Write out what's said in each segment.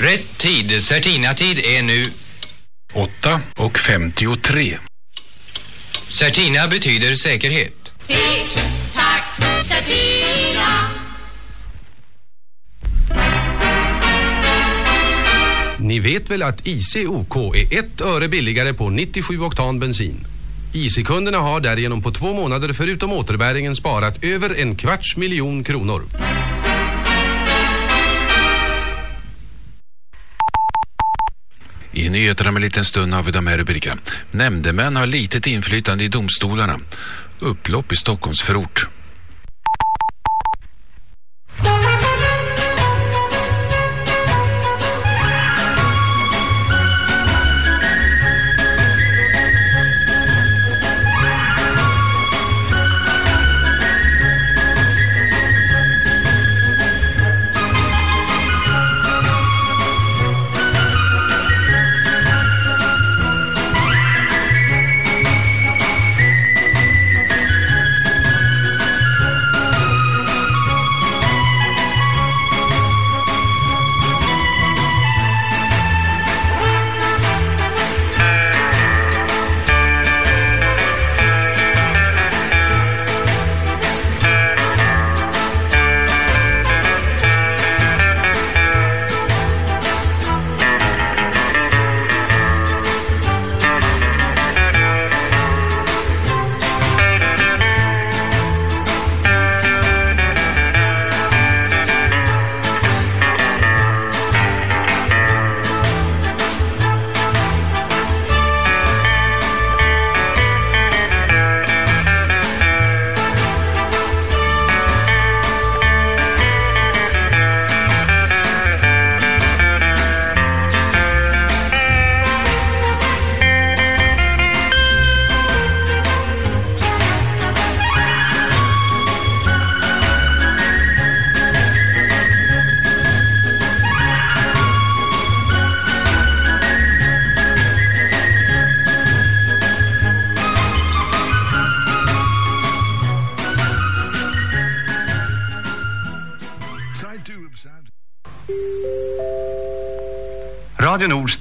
Rätt tid, Certina-tid är nu 8 och 53. Certina betyder säkerhet. Tick-tack, Certina. Ni vet väl att ICOK är ett öre billigare på 97 oktan bensin? IC-kunderna har därigenom på två månader förutom återbäringen sparat över en kvarts miljon kronor. I nyheterna om en liten stund har vi de här rubrikerna. Nämndemän har litet inflytande i domstolarna. Upplopp i Stockholms förort.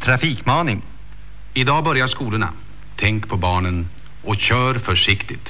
Trafikmaning. Idag börjar skolorna. Tänk på barnen och kör försiktigt.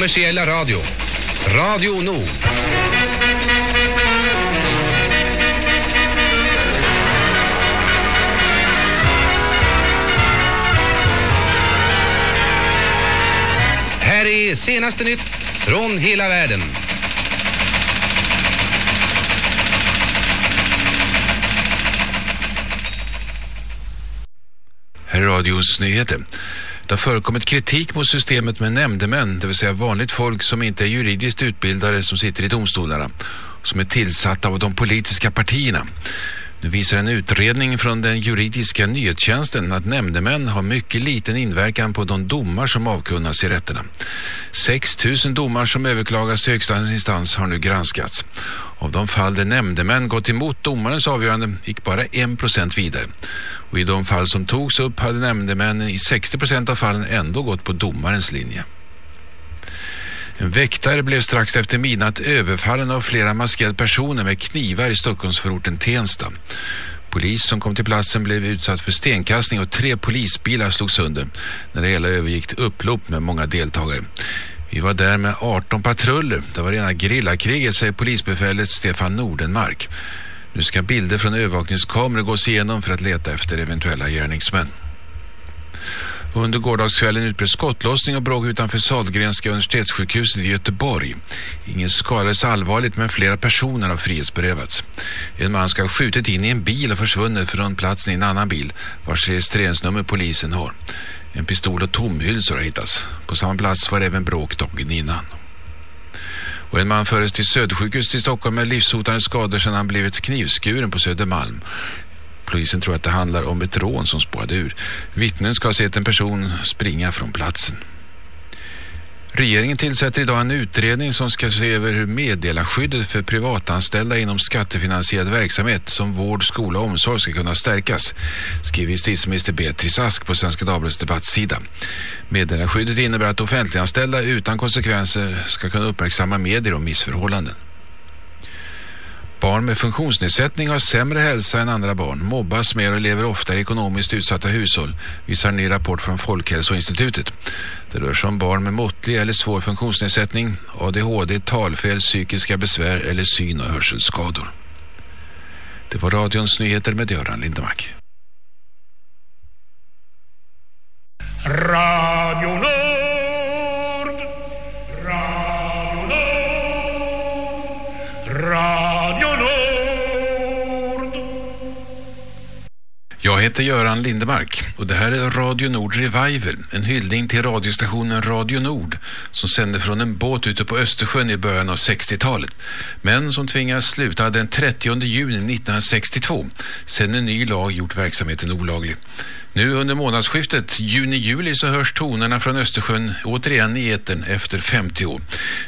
Kommersiella radio. Radio Nord. Här är senaste nytt från hela världen. Här är radions nyheter. Det har förekommit kritik mot systemet med nämndemän, det vill säga vanligt folk som inte är juridiskt utbildade som sitter i domstolarna, som är tillsatta av de politiska partierna. Nu visar en utredning från den juridiska nyhetstjänsten att nämndemän har mycket liten inverkan på de domar som avkunnas i rätterna. 6 000 domar som överklagas till högsta instans har nu granskats. Av de fall där nämndemän gått emot domarens avgörande gick bara 1 procent vidare. Och i de fall som togs upp hade nämndemännen i 60 procent av fallen ändå gått på domarens linje. En väktare blev strax efter midnatt överfallen av flera maskerade personer med knivar i Stockholmsförorten Tensta. Polis som kom till platsen blev utsatt för stenkastning och tre polisbilar slogs sönder när det hela övergick till upplopp med många deltagare. Vi var där med 18 patruller. Det var rena grillakriget, säger polisbefälet Stefan Nordenmark. Nu ska bilder från övervakningskameror gås igenom för att leta efter eventuella gärningsmän. Under gårdagskvällen utbröt skottlossning och bråk utanför Sahlgrenska universitetssjukhuset i Göteborg. Ingen skadades allvarligt men flera personer har frihetsberövats. En man ska ha skjutit in i en bil och försvunnit från platsen i en annan bil vars registreringsnummer polisen har. En pistol och tomhylsor har hittats. På samma plats var även bråk dagen innan. Och en man fördes till Södersjukhus i Stockholm med livshotande skador sedan han blivit knivskuren på Södermalm. Polisen tror att det handlar om ett rån som spårade ur. Vittnen ska ha sett en person springa från platsen. Regeringen tillsätter idag en utredning som ska se över hur meddelarskyddet för privatanställda inom skattefinansierad verksamhet som vård, skola och omsorg ska kunna stärkas, skriver justitieminister Beatrice Ask på Svenska Dagbladets debattsida. Meddelarskyddet innebär att offentliganställda utan konsekvenser ska kunna uppmärksamma medier om missförhållanden. Barn med funktionsnedsättning har sämre hälsa än andra barn, mobbas mer och lever oftare i ekonomiskt utsatta hushåll, visar en ny rapport från Folkhälsoinstitutet. Det rör sig om barn med måttlig eller svår funktionsnedsättning, ADHD, talfel, psykiska besvär eller syn- och hörselskador. Det var radions nyheter med Göran Lindemark. Radio Nord. Radio Nord. Jag heter Göran Lindemark och det här är Radio Nord Revival, en hyllning till radiostationen Radio Nord som sände från en båt ute på Östersjön i början av 60-talet men som tvingas sluta den 30 juni 1962 sedan en ny lag gjort verksamheten olaglig. Nu under månadsskiftet juni-juli så hörs tonerna från Östersjön återigen i etern efter 50 år.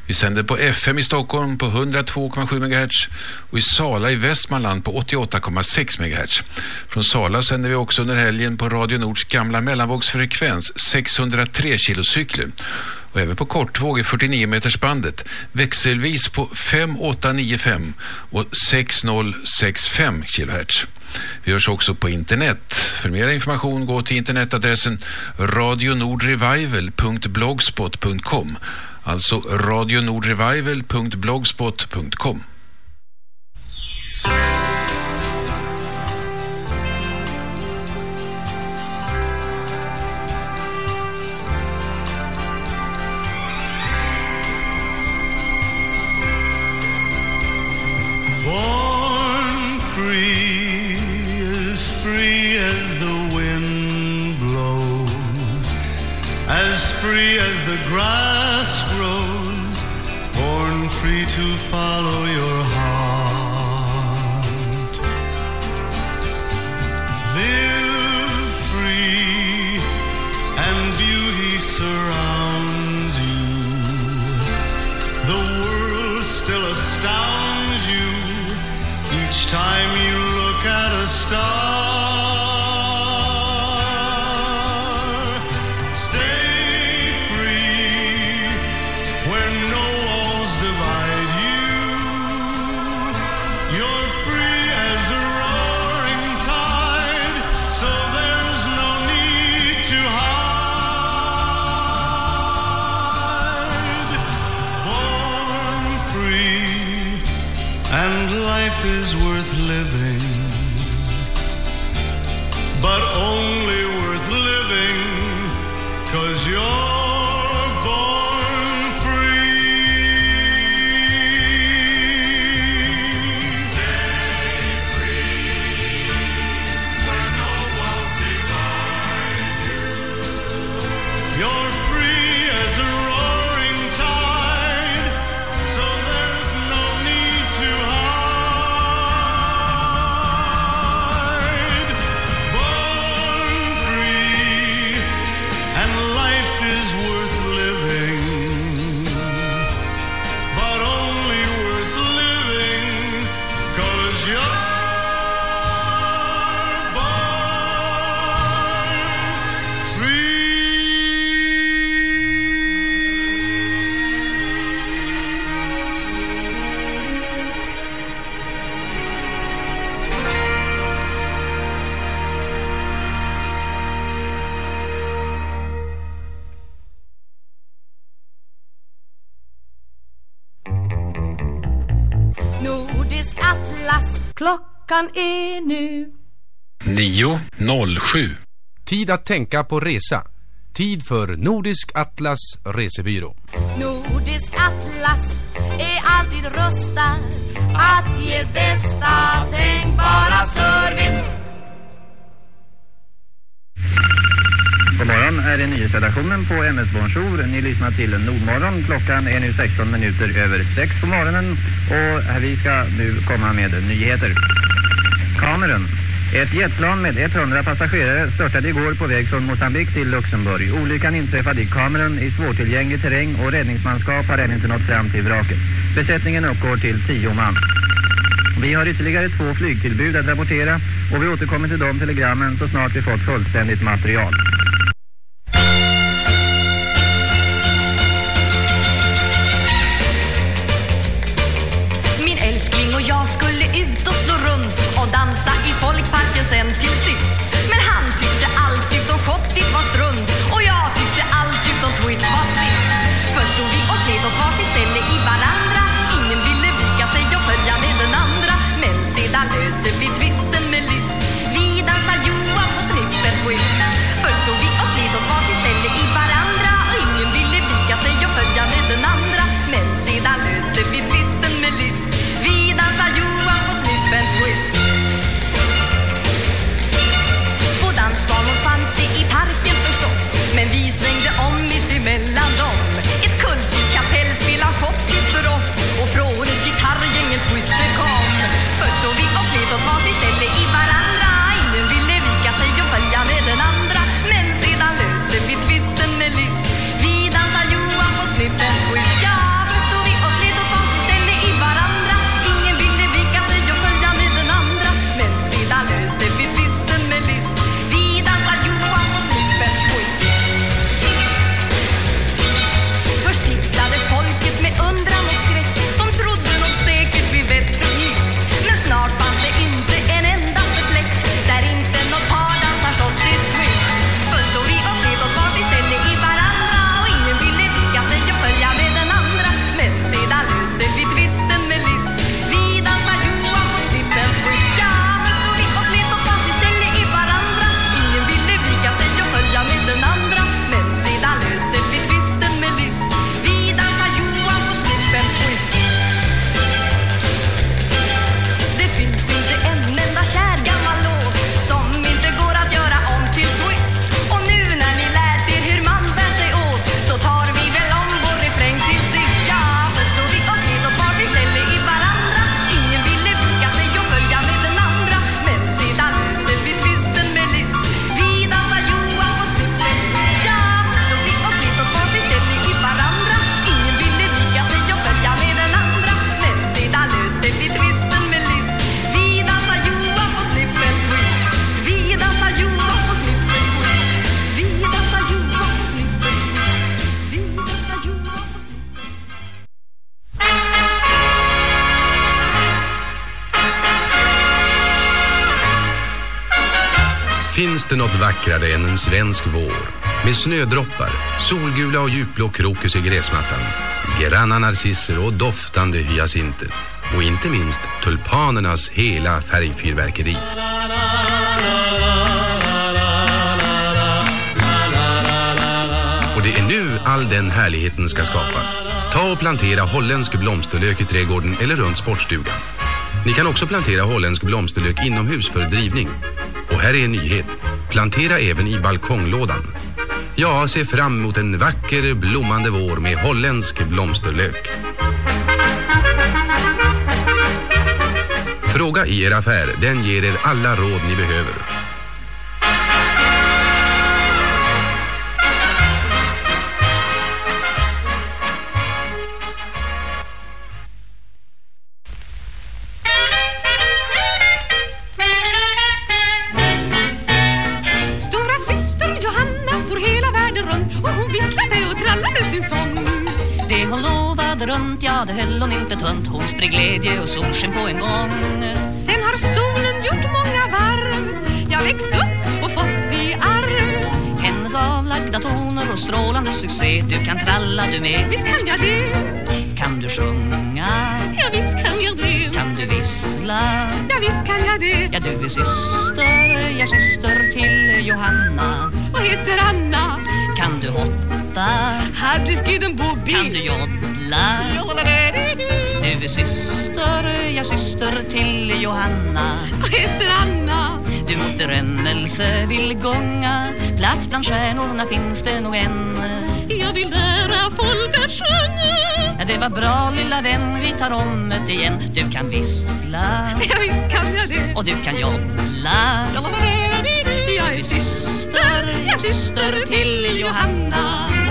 Vi sänder på FM i Stockholm på 102,7 MHz och i Sala i Västmanland på 88,6 MHz. Från Sala sänder vi också under helgen på Radio Nords gamla mellanvågsfrekvens 603 kilocykler och även på kortvåg i 49 meters bandet växelvis på 5895 och 6065 kHz. Vi hörs också på internet. För mer information gå till internetadressen radionordrevival.blogspot.com alltså radionordrevival.blogspot.com grass grows, born free to follow your heart. Live free, and beauty surrounds you. The world still astounds you each time you look at a star. Klockan är nu 9.07 Tid att tänka på resa. Tid för Nordisk Atlas Resebyrå. Nordisk Atlas är alltid rustad att ge bästa tänkbara service. God morgon, här är nyhetsredaktionen på MS Bonjour. Ni lyssnar till Nordmorgon. Klockan är nu 16 minuter över 6 på morgonen och vi ska nu komma med nyheter. Kameran, Ett jetplan med 100 passagerare störtade igår på väg från Mosambik till Luxemburg. Olyckan inträffade i Kameran i svårtillgänglig terräng och räddningsmanskap har ännu inte nått fram till vraket. Besättningen uppgår till 10 man. Vi har ytterligare två flygtillbud att rapportera och vi återkommer till de telegrammen så snart vi fått fullständigt material. Min älskling och jag skulle ut och dansa i folkparken sen. Till sist inte något vackrare än en svensk vår. Med snödroppar, solgula och djupblå krokus i gräsmattan, granna narcisser och doftande hyacinter. Och inte minst tulpanernas hela färgfyrverkeri. Och det är nu all den härligheten ska skapas. Ta och plantera holländsk blomsterlök i trädgården eller runt sportstugan. Ni kan också plantera holländsk blomsterlök inomhus för drivning. Och här är en nyhet. Plantera även i balkonglådan. Ja, se fram emot en vacker blommande vår med holländsk blomsterlök. Fråga i er affär, den ger er alla råd ni behöver. Inte tunt Hon spred glädje och solsken på en gång Sen har solen gjort många varv. Jag växt upp och fått i arv. Hennes avlagda toner och strålande succé Du kan tralla du med Visst kan jag det, Kan du sjunga? ja visst kan jag det. Kan du vissla? Ja visst kan jag det. Ja du är syster, ja syster till Johanna Och heter Anna. Kan du hotta? Hadriskiden Bobby. Kan du joddla? Du är syster, ja syster till Johanna. Och heter Anna. Du mot berömmelse vill gånga Plats bland stjärnorna finns det nog en. Jag vill lära folk att sjunga. Ja, det var bra lilla vän, vi tar om det igen. Du kan vissla. Ja visst kan jag det. och du kan joddla Jag är syster, Ja, syster till Johanna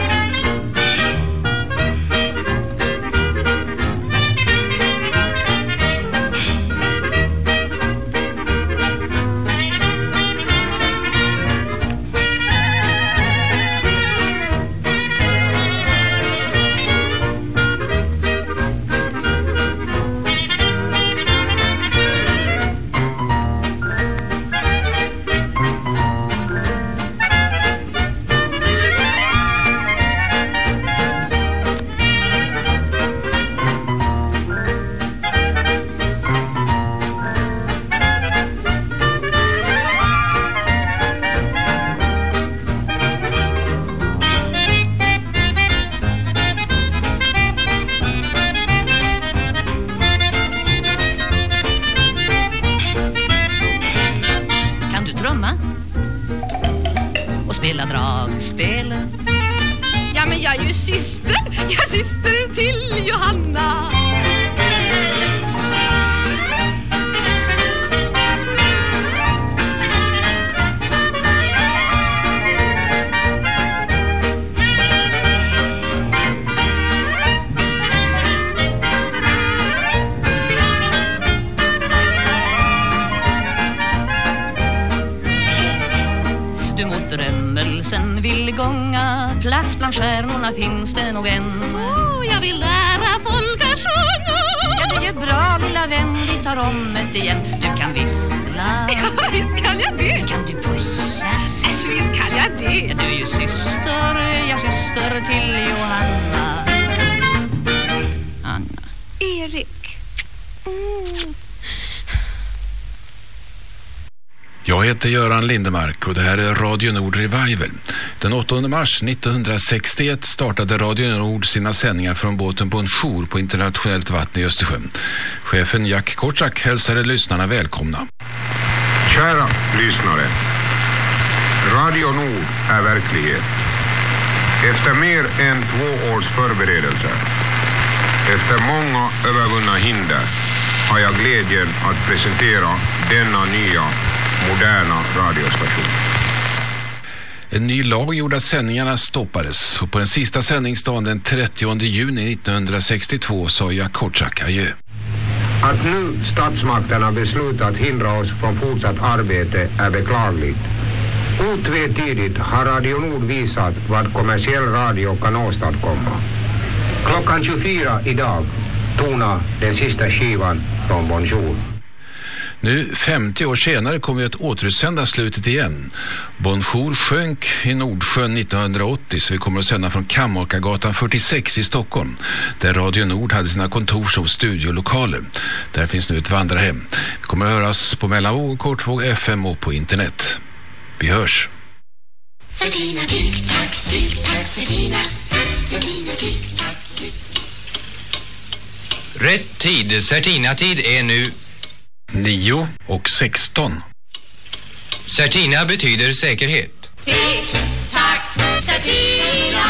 Plats bland stjärnorna finns det nog en Åh, jag vill lära folk att sjunga. Ja, det är bra lilla vän, vi tar om det igen Du kan vissla Ja visst kan jag det. Kan du pussa? Äsch visst kan jag Ja, det. du är ju syster, ja syster till Johanna Anna Erik. Mm. Jag heter Göran Lindemark och det här är Radio Nord Revival. Den 8 mars 1961 startade Radio Nord sina sändningar från båten på en jour på internationellt vatten i Östersjön. Chefen Jack Kortsak hälsade lyssnarna välkomna. Kära lyssnare. Radio Nord är verklighet. Efter mer än två års förberedelser, efter många övervunna hinder, har jag glädjen att presentera denna nya, moderna radiostation. En ny lag gjorde att sändningarna stoppades och på den sista sändningsdagen den 30 juni 1962 sa Jack Kortsak adjö. Att nu statsmakterna beslutat hindra oss från fortsatt arbete är beklagligt. Otvetydigt har Radio Nord visat vad kommersiell radio kan åstadkomma. Klockan 24 idag tonar den sista skivan från Bonjour. Nu 50 år senare kommer vi att återutsända slutet igen. Bonjour sjönk i Nordsjön 1980 så vi kommer att sända från Kammakargatan 46 i Stockholm där Radio Nord hade sina kontor som studiolokaler. Där finns nu ett vandrarhem. Vi kommer att höras på mellanvåg, kortvåg, FM och på internet. Vi hörs. Sardina, tick-tack, tick-tack, sardina. Sardina, tick-tack, Rätt tid, Certina-tid är nu 9 och 16. Certina betyder säkerhet. tick-tack, sardina.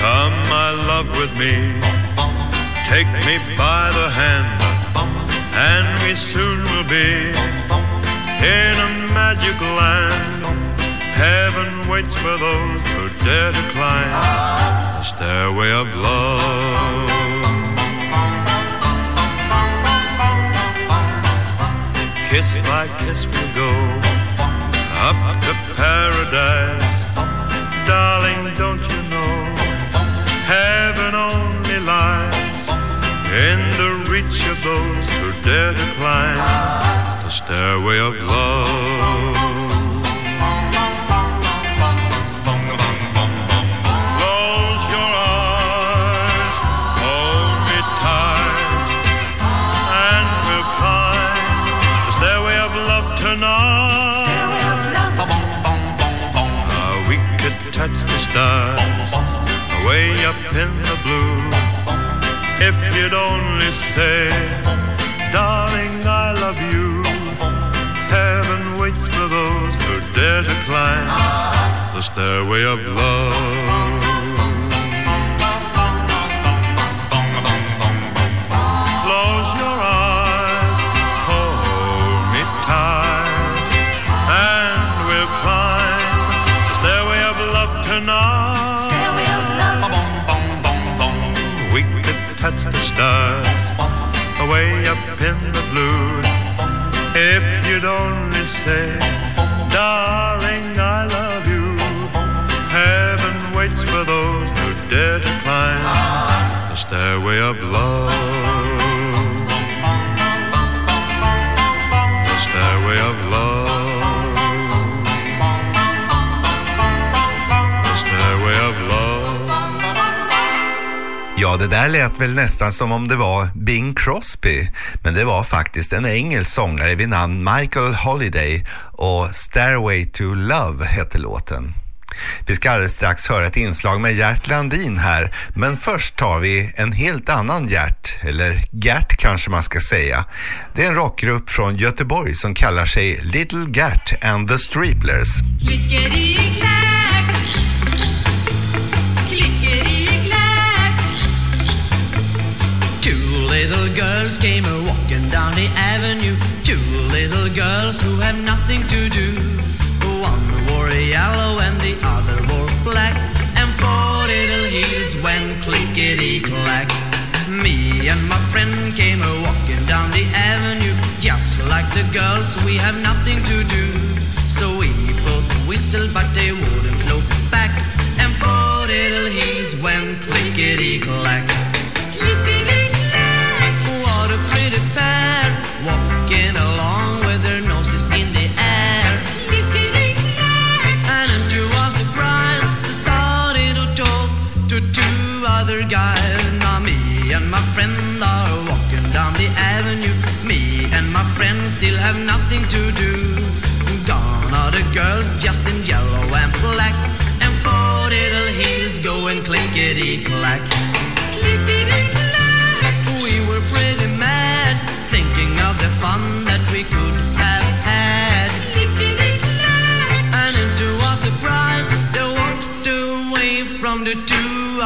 Come, my love, with me. Take me by the we soon will be in a magic land. Heaven waits for those who dare to climb the stairway of love. Kiss by kiss we'll go up to paradise. Darling, don't you know heaven only lies in the reach of those dare to climb the stairway of love. Close your eyes, hold me tight, and we'll climb the stairway of love tonight. Ah, we could touch the stars way up in the blue. If you'd only say, darling, I love you. Heaven waits for those who dare to climb the stairway of love. Close your eyes, hold me tight, and we'll climb the stairway of love tonight. Stairway of love. We could touch the stars blue. If you'd only say, darling, I love you. Heaven waits for those who dare to climb the stairway of love. Ja, det där lät väl nästan som om det var Bing Crosby, men det var faktiskt en engelsk sångare vid namn Michael Holiday och Stairway to Love hette låten. Vi ska alldeles strax höra ett inslag med Gert Landin här, men först tar vi en helt annan Gert, eller Gert kanske man ska säga. Det är en rockgrupp från Göteborg som kallar sig Little Gert and the Streeplers. Girls came a walking down the avenue. Two little girls who have nothing to do. One wore yellow and the other wore black. And four little heels went clickety-clack. Me and my friend came a walking down the avenue. Just like the girls, we have nothing to do. So we both whistled, but they wouldn't look back. And four little heels went clickety-clack. Clickety-clack.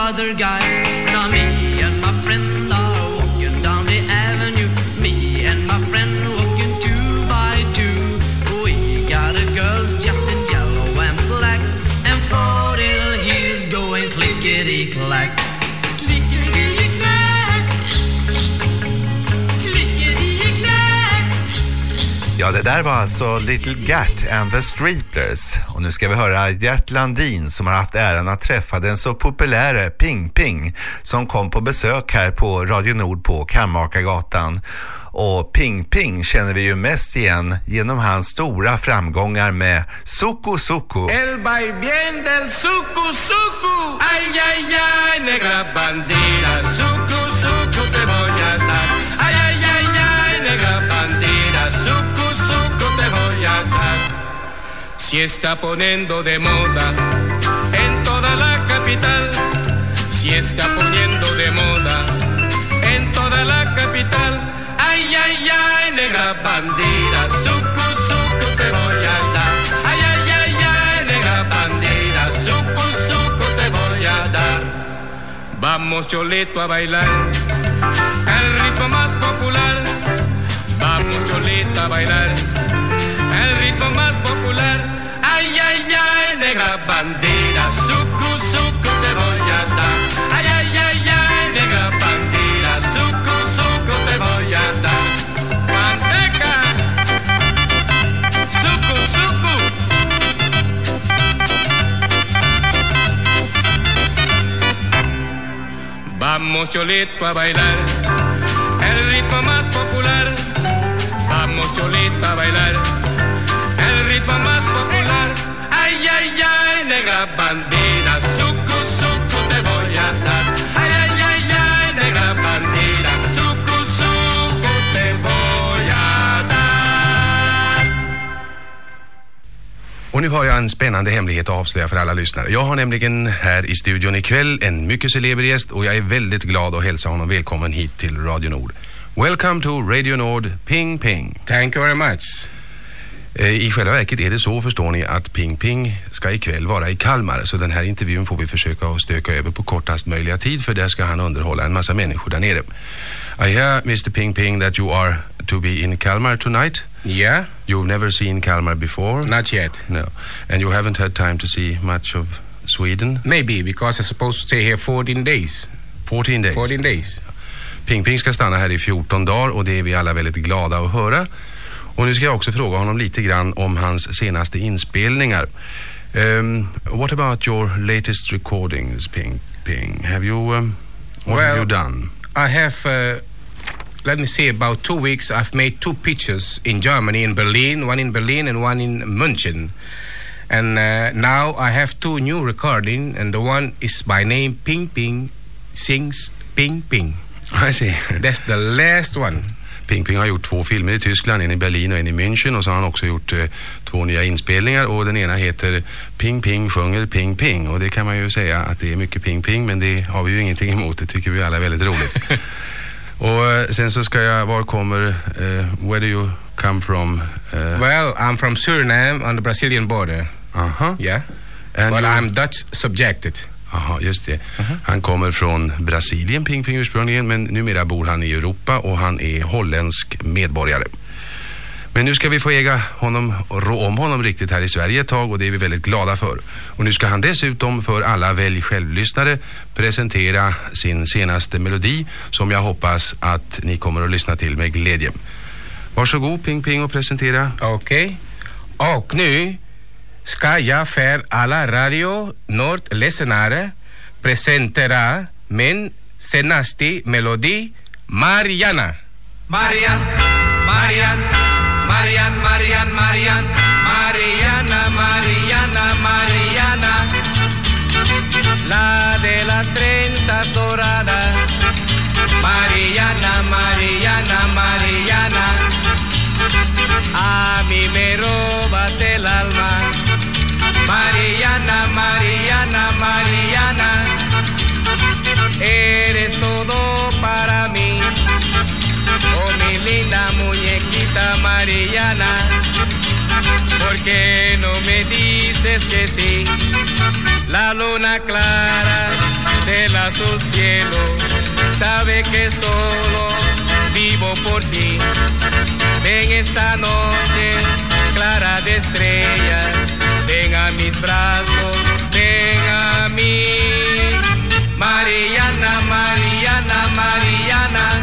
other guy. Ja, det där var alltså Little Gert and the Streetlers. Och nu ska vi höra Gert Landin som har haft äran att träffa den så populära Ping Ping som kom på besök här på Radio Nord på Kammakargatan. Och Ping Ping känner vi ju mest igen genom hans stora framgångar med Suku Suku. El bien del suku suku, ay ay ay, negra bandida, suku suku te va Si está poniendo de moda en toda la capital, si está poniendo de moda en toda la capital, ay ay ay, negra bandida, suku suku te voy a dar, ay ay ay ay, negra bandida, suku suku te voy a dar. Vamos Cholito a bailar. El ritmo más popular. Vamos Cholito a bailar negra bandida, suku suku te voy a dar. Ay ay ay ay, negra bandida, suku suku te voy a dar. Manteca, suku suku. Vamos Cholito a bailar el ritmo más Och nu har jag en spännande hemlighet att avslöja för alla lyssnare. Jag har nämligen här i studion ikväll en mycket celeber gäst och jag är väldigt glad att hälsa honom välkommen hit till Radio Nord. Welcome to Radio Nord, Ping Ping. Thank you very much. Eh, I själva verket är det så förstår ni att Ping Ping ska ikväll vara i Kalmar så den här intervjun får vi försöka att stöka över på kortast möjliga tid för där ska han underhålla en massa människor där nere. I hear Mr Ping Ping that you are to be in Kalmar tonight. Yeah? You've never seen Kalmar before? Not yet. No. And you haven't had time to see much of Sweden? Maybe because I'm supposed to stay here 14 days. 14 days? 14 days. Ping Ping ska stanna här i 14 dagar och det är vi alla väldigt glada att höra. Och nu ska jag också fråga honom lite grann om hans senaste inspelningar. Um, what about your latest recordings, Ping Ping? Have you, um, what have Well, you done? I have, uh, let me say, about two weeks. I've made two pictures in Germany, in Berlin, one in Berlin and one in München. And uh, now I have two new recording, and the one is by name Ping Ping Sings Ping Ping. I see. That's the last one. Ping Ping har gjort två filmer i Tyskland, en i Berlin och en i München och så har han också gjort eh, två nya inspelningar och den ena heter Ping Ping sjunger Ping Ping och det kan man ju säga att det är mycket Ping Ping men det har vi ju ingenting emot, det tycker vi alla är väldigt roligt. och eh, sen så ska jag, var kommer, eh, where do you come from? Eh, Well, I'm from Suriname on the Brazilian border. Aha. Yeah. And but I'm Dutch subjected. Jaha, just det. Han kommer från Brasilien, Ping Ping ursprungligen, men numera bor han i Europa och han är holländsk medborgare. Men nu ska vi få äga honom, rå om honom riktigt här i Sverige ett tag och det är vi väldigt glada för. Och nu ska han dessutom för alla Välj själv-lyssnare presentera sin senaste melodi som jag hoppas att ni kommer att lyssna till med glädje. Varsågod Ping Ping och presentera. Okej. Och nu ska jag för alla Radio Nord-lyssnare presentera min senaste melodi Mariana. Marian, Marian, Marian, Marian, Marian, Mariana, Mariana, Mariana. La de las trenzas doradas. Mariana, Mariana, Mariana. ¿Por qué no me dices que sí? La luna clara del azul cielo sabe que solo vivo por ti. Ven esta noche clara de estrellas, ven a mis brazos, ven a mí. Mariana, Mariana, Mariana,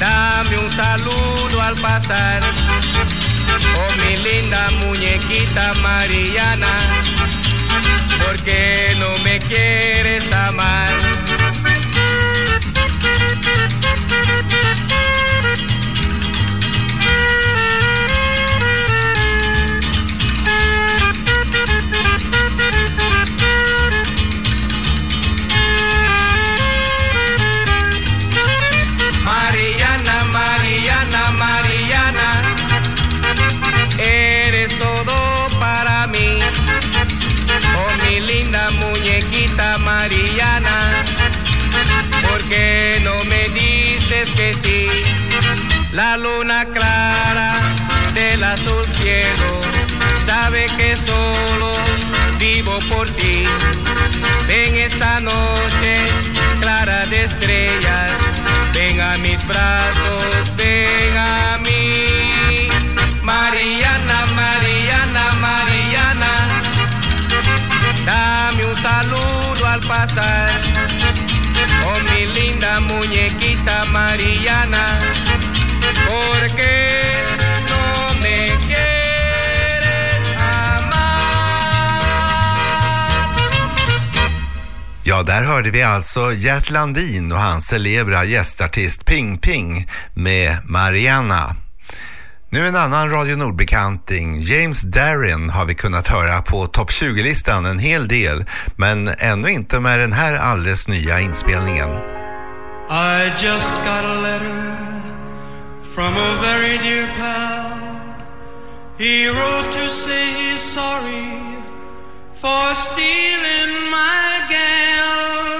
dame un saludo al pasar mi linda muñequita Mariana, porque no me quieres amar. La luna clara del azul cielo sabe que solo vivo por ti. Ven esta noche clara de estrellas, ven a mis brazos, ven a mí. Mariana, Mariana, Mariana, dame un saludo al pasar. Ja, där hörde vi alltså Gert Landin och hans celebra gästartist Ping Ping med Mariana. Nu en annan Radio Nord-bekanting. James Darren har vi kunnat höra på topp 20-listan en hel del, men ännu inte med den här alldeles nya inspelningen. I just got a letter from a very dear pal. He wrote to say he's sorry for stealing my gal.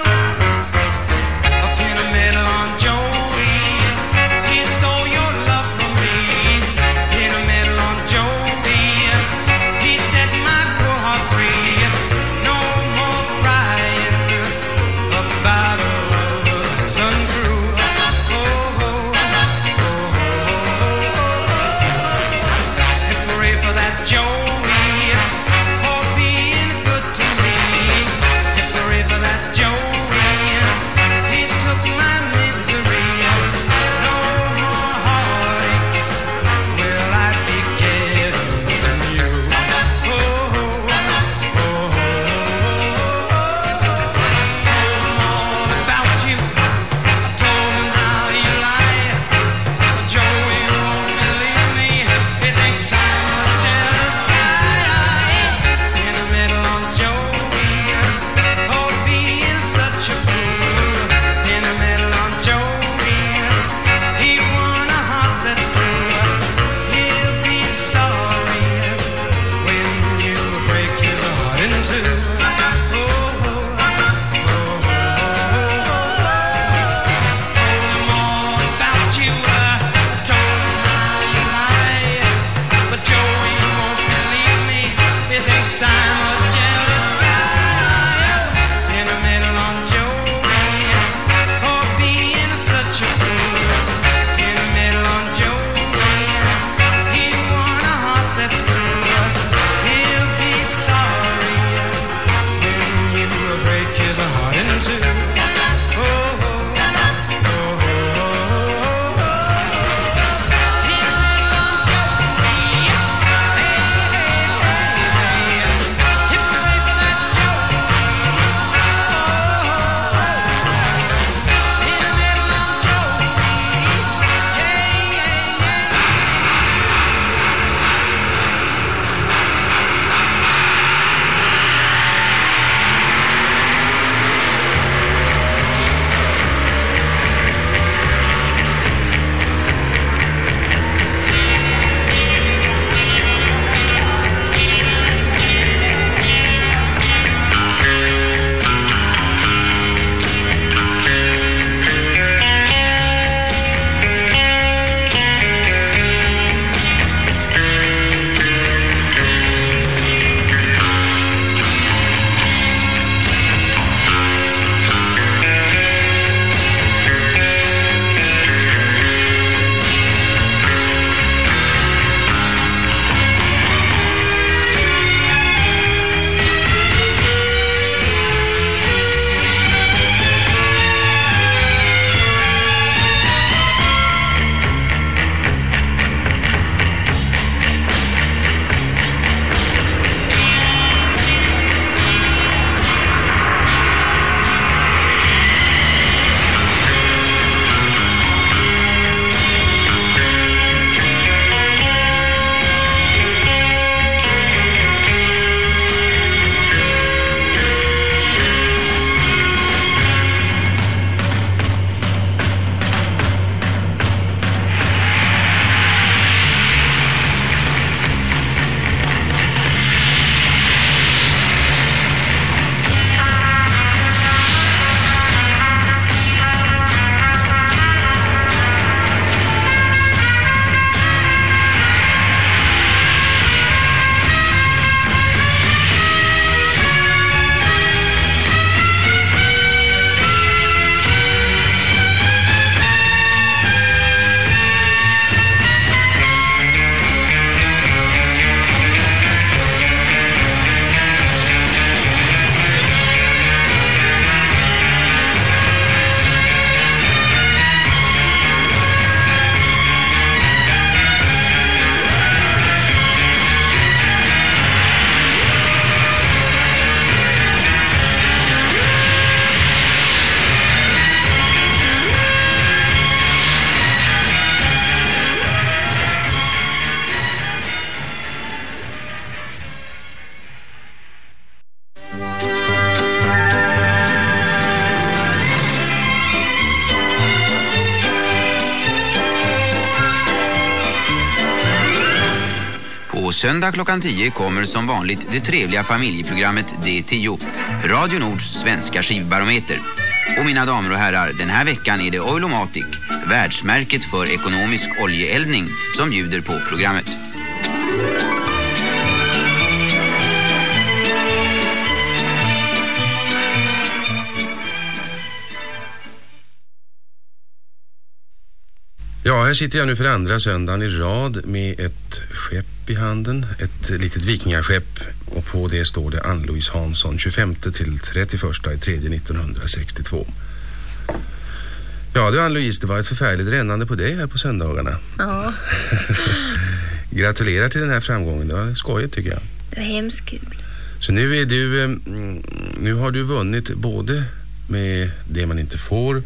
Söndag klockan 10 kommer som vanligt det trevliga familjeprogrammet D10, Radio Nords svenska skivbarometer. Och mina damer och herrar, den här veckan är det Oilomatic, världsmärket för ekonomisk oljeeldning, som bjuder på programmet. Ja, här sitter jag nu för andra söndagen i rad med ett skepp i handen. Ett litet vikingaskepp och på det står det Ann-Louise Hansson 25 till 31 i 3 1962. Ja du Ann-Louise, det var ett förfärligt rännande på dig här på söndagarna. Ja, Gratulerar till den här framgången, det var skojigt tycker jag. det var hemskt kul. Så nu är du, eh, mm, nu har du vunnit både med det man inte får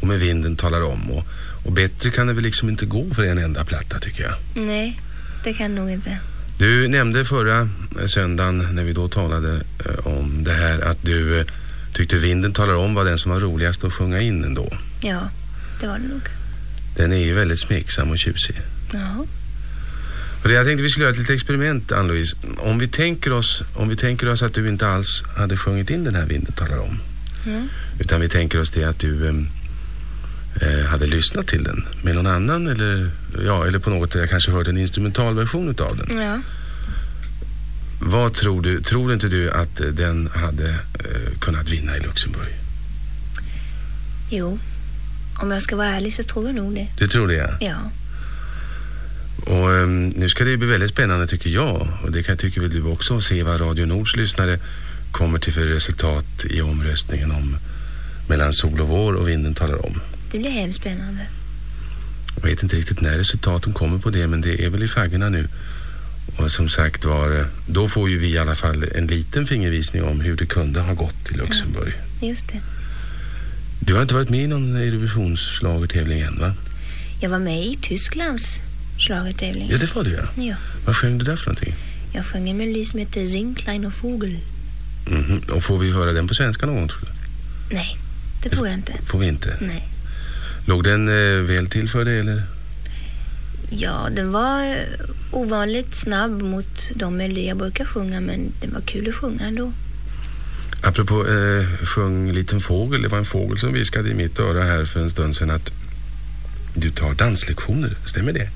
och med vinden talar om. Och, och bättre kan det väl liksom inte gå för en enda platta tycker jag. Nej, det kan nog inte. Du nämnde förra eh, söndagen när vi då talade eh, om det här att du eh, tyckte vinden talar om var den som var roligast att sjunga in ändå. Ja, det var det nog. Den är ju väldigt smeksam och tjusig. Ja. Och det, jag tänkte vi skulle göra ett litet experiment Ann-Louise. Om vi tänker oss, om vi tänker oss att du inte alls hade sjungit in den här vinden talar om. Mm. Utan vi tänker oss det att du eh, hade lyssnat till den med någon annan eller, ja, eller på något sätt jag kanske hört en instrumentalversion utav den. Ja. Vad tror du, tror inte du att eh, den hade eh, kunnat vinna i Luxemburg? Jo, om jag ska vara ärlig så tror jag nog det. Det tror det ja. Ja. Och em, nu ska det ju bli väldigt spännande tycker jag och det kan tycker väl du också att se vad Radio Nords lyssnare kommer till för resultat i omröstningen om mellan sol och vår och vinden talar om. Det blir hemskt spännande. Jag vet inte riktigt när resultaten kommer på det men det är väl i faggorna nu. Och som sagt var, eh, då får ju vi i alla fall en liten fingervisning om hur det kunde ha gått i Luxemburg. Just det. Du har inte varit med i någon Eurovisionsschlagertävling än va? Jag var med i Tysklands schlagertävling. Ja det var du ja. Ja. Vad sjöng du där för någonting? Jag sjöng en melodi som heter Sing kleiner Vogel. Mhm. Och får vi höra den på svenska någon gång tror du? Nej, det tror jag inte. Får vi inte? Nej. Låg den eh, väl till för dig eller? Ja, den var eh, ovanligt snabb mot de melodier jag brukar sjunga men den var kul att sjunga ändå. Apropå eh, sjung liten fågel, det var en fågel som viskade i mitt öra här för en stund sedan att du tar danslektioner, stämmer det?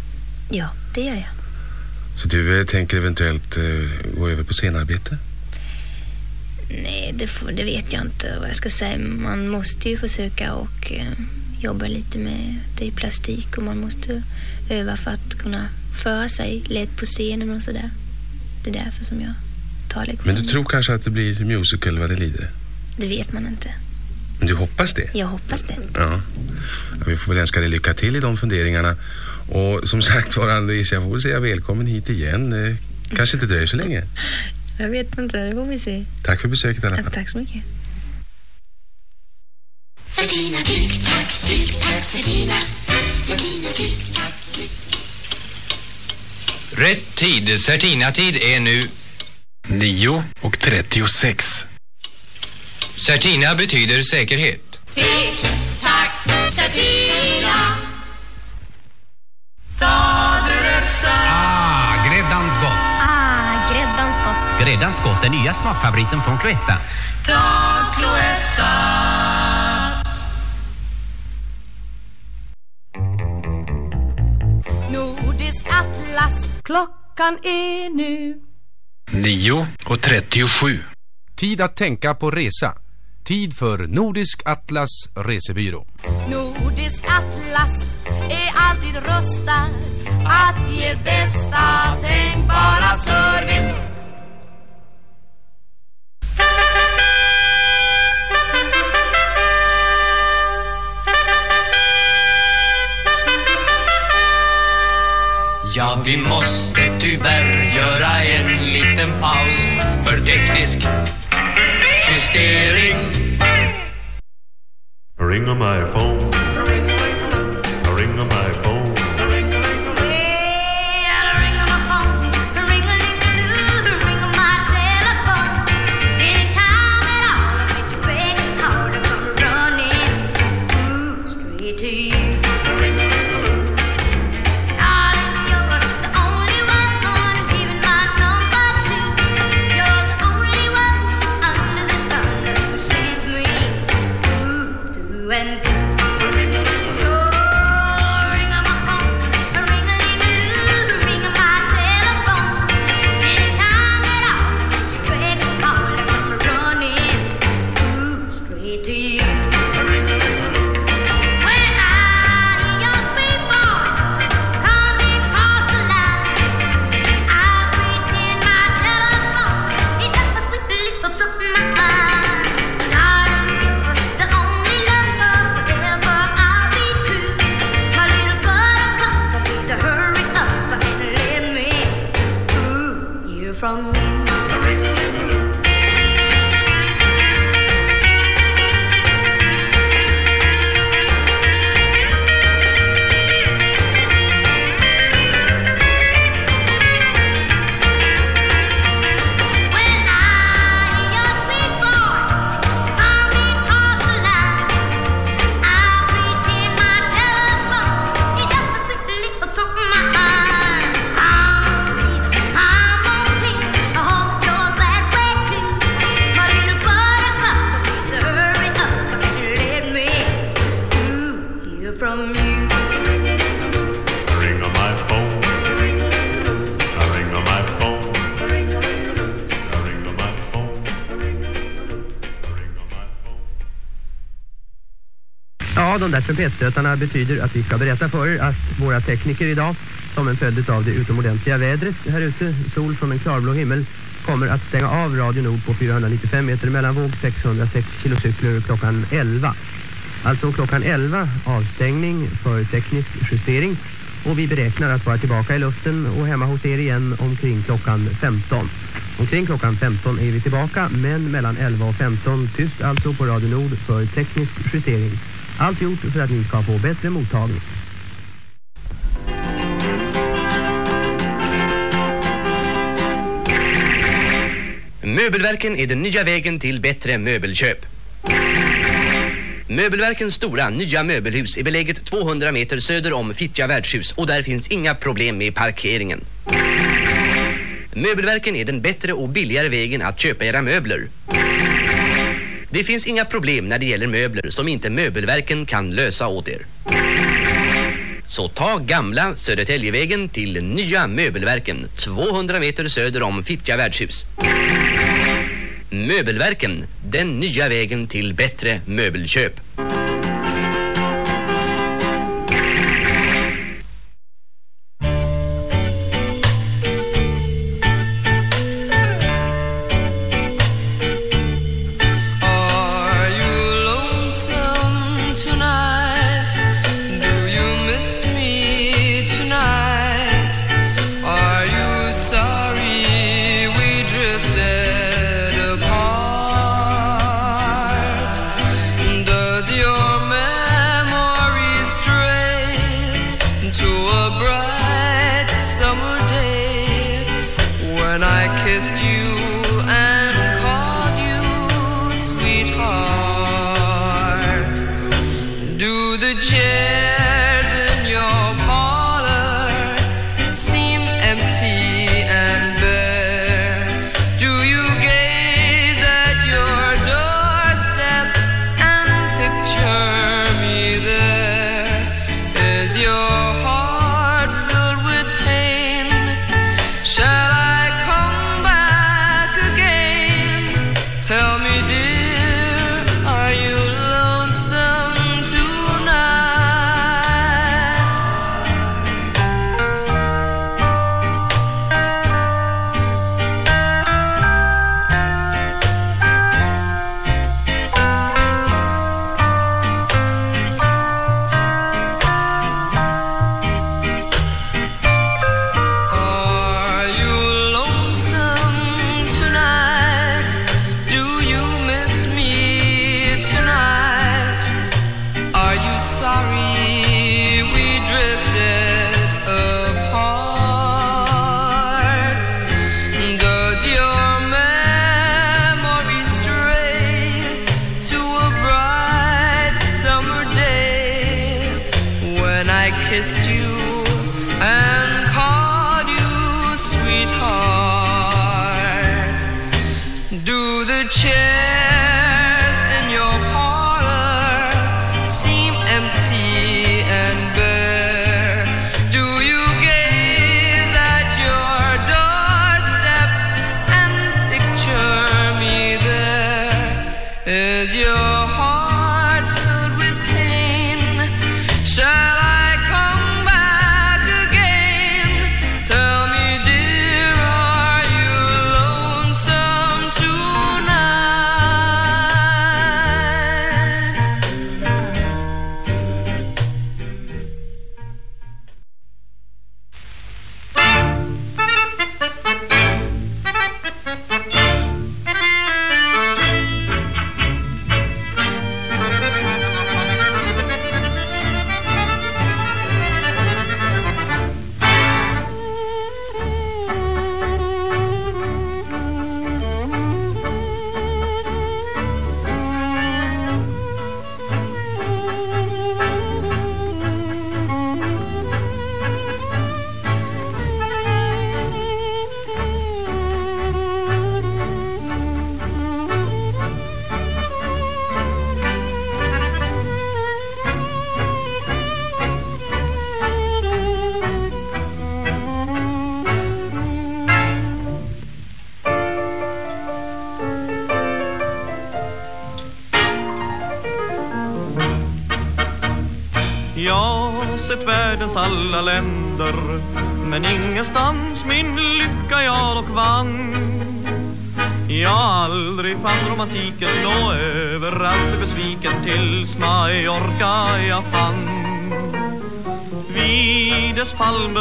Ja, det gör jag. Så du eh, tänker eventuellt eh, gå över på scenarbete? Nej, det, får, det vet jag inte vad jag ska säga. Man måste ju försöka och eh, jobba lite med det i plastik och man måste öva för att kunna föra sig lätt på scenen och sådär. Det är därför som jag tar lektioner. Men du tror kanske att det blir musical vad det lider? Det vet man inte. Men du hoppas det? Jag hoppas det. Ja. ja vi får väl önska dig lycka till i de funderingarna. Och som sagt var Ann-Louise, jag får väl säga välkommen hit igen. Eh, kanske inte dröjer så länge. Jag vet inte, det får vi se. Tack för besöket i alla Ja, fall. tack så mycket. Rätt tid, Certina-tid är nu 9 och 36. Certina betyder säkerhet. Tick-tack, sardina. Ah, gräddans gott. Ah, gräddans gott. Gräddans gott, den nya smakfavoriten från Cloetta. Ta Cloetta. Klockan är nu 9 och 37. Tid att tänka på resa. Tid för Nordisk Atlas resebyrå. Nordisk atlas är alltid rustad att ge bästa tänkbara service. Ja, vi måste tyvärr göra en liten paus för teknisk justering. Ring on my phone. Ring on my Ja, de där trumpetstötarna betyder att vi ska berätta för er att våra tekniker idag, som en följd av det utomordentliga vädret här ute, sol från en klarblå himmel, kommer att stänga av Radio Nord på 495 meter mellanvåg 606 kilocykler klockan 11. Alltså klockan 11 avstängning för teknisk justering och vi beräknar att vara tillbaka i luften och hemma hos er igen omkring klockan 15. Omkring klockan 15 är vi tillbaka men mellan 11 och 15 tyst alltså på Radio Nord för teknisk justering. Allt gjort för att ni ska få bättre mottagning. Möbelverken är den nya vägen till bättre möbelköp. Möbelverkens stora nya möbelhus är beläget 200 meter söder om Fittja värdshus och där finns inga problem med parkeringen. Möbelverken är den bättre och billigare vägen att köpa era möbler. Det finns inga problem när det gäller möbler som inte möbelverken kan lösa åt er. Så ta gamla Södertäljevägen till nya möbelverken 200 meter söder om Fittja värdshus. Möbelverken, den nya vägen till bättre möbelköp. Do the chairs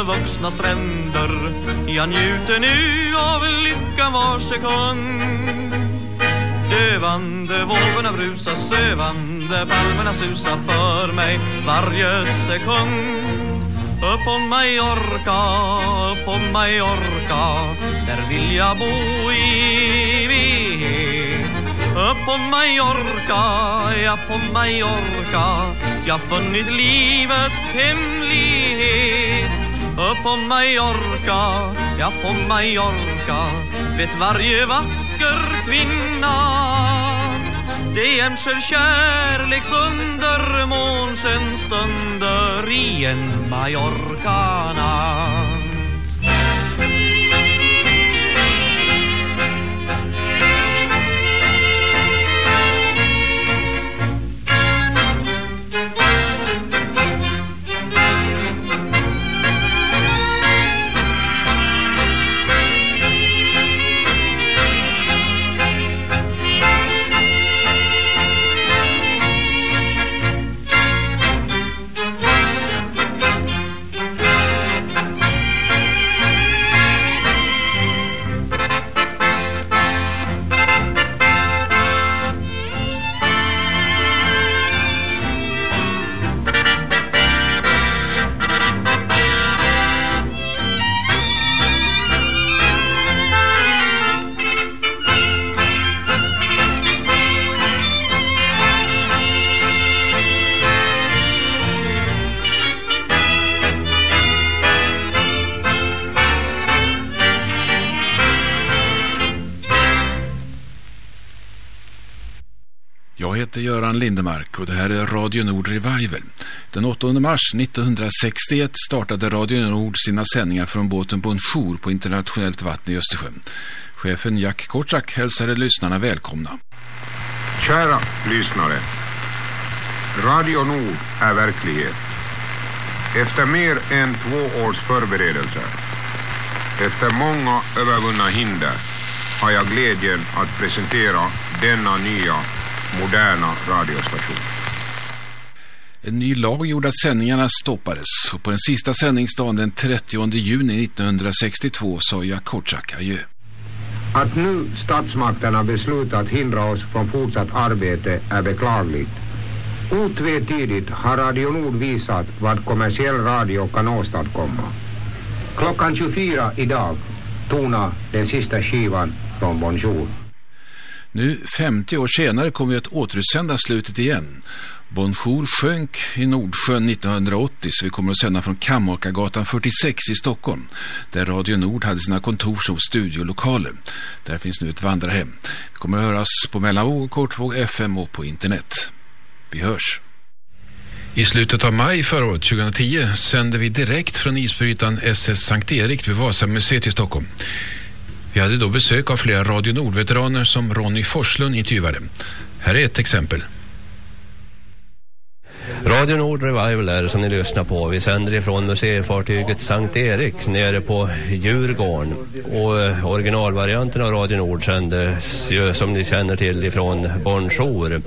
palmbevuxna stränder. Jag njuter nu av lyckan var sekund Dövande vågorna brusar, sövande palmerna susar för mig varje sekund. Upp på Mallorca, upp på Mallorca Där vill jag bo i evighet. Upp på Mallorca, ja på Mallorca Jag funnit livets hemlighet. Upp på Mallorca, ja på Mallorca Vet varje vacker kvinna. Det jämser kärleks under månsens stunder i en Mallorca-natt Jag heter Göran Lindemark och det här är Radio Nord Revival. Den 8 mars 1961 startade Radio Nord sina sändningar från båten Bonjour på internationellt vatten i Östersjön. Chefen Jack Kortsak hälsade lyssnarna välkomna. Kära lyssnare. Radio Nord är verklighet. Efter mer än två års förberedelser, efter många övervunna hinder, har jag glädjen att presentera denna nya, moderna radiostation. En ny lag gjorde att sändningarna stoppades och på den sista sändningsdagen den 30 juni 1962 sa Jack Kortsak adjö. Att nu statsmakterna beslutat hindra oss från fortsatt arbete är beklagligt. Otvetydigt har Radio Nord visat vad kommersiell radio kan åstadkomma. Klockan 24 idag tona den sista skivan från Bonjour. Nu 50 år senare kommer vi att återutsända slutet igen. Bonjour sjönk i Nordsjön 1980 så vi kommer att sända från Kammarkagatan 46 i Stockholm där Radio Nord hade sina kontor som studiolokaler. Där finns nu ett vandrarhem. Vi kommer att höras på mellanvåg, kortvåg, FM och på internet. Vi hörs. I slutet av maj förra året, 2010, sände vi direkt från isbrytaren SS Sankt Erik vid Vasamuseet i Stockholm. Vi hade då besök av flera Radio Nord-veteraner som Ronny Forslund intervjuade. Här är ett exempel. Radio Nord Revival är det som ni lyssnar på. Vi sänder ifrån museifartyget Sankt Erik nere på Djurgården. Och eh, originalvarianten av Radio Nord sändes ju som ni känner till ifrån Bonjour.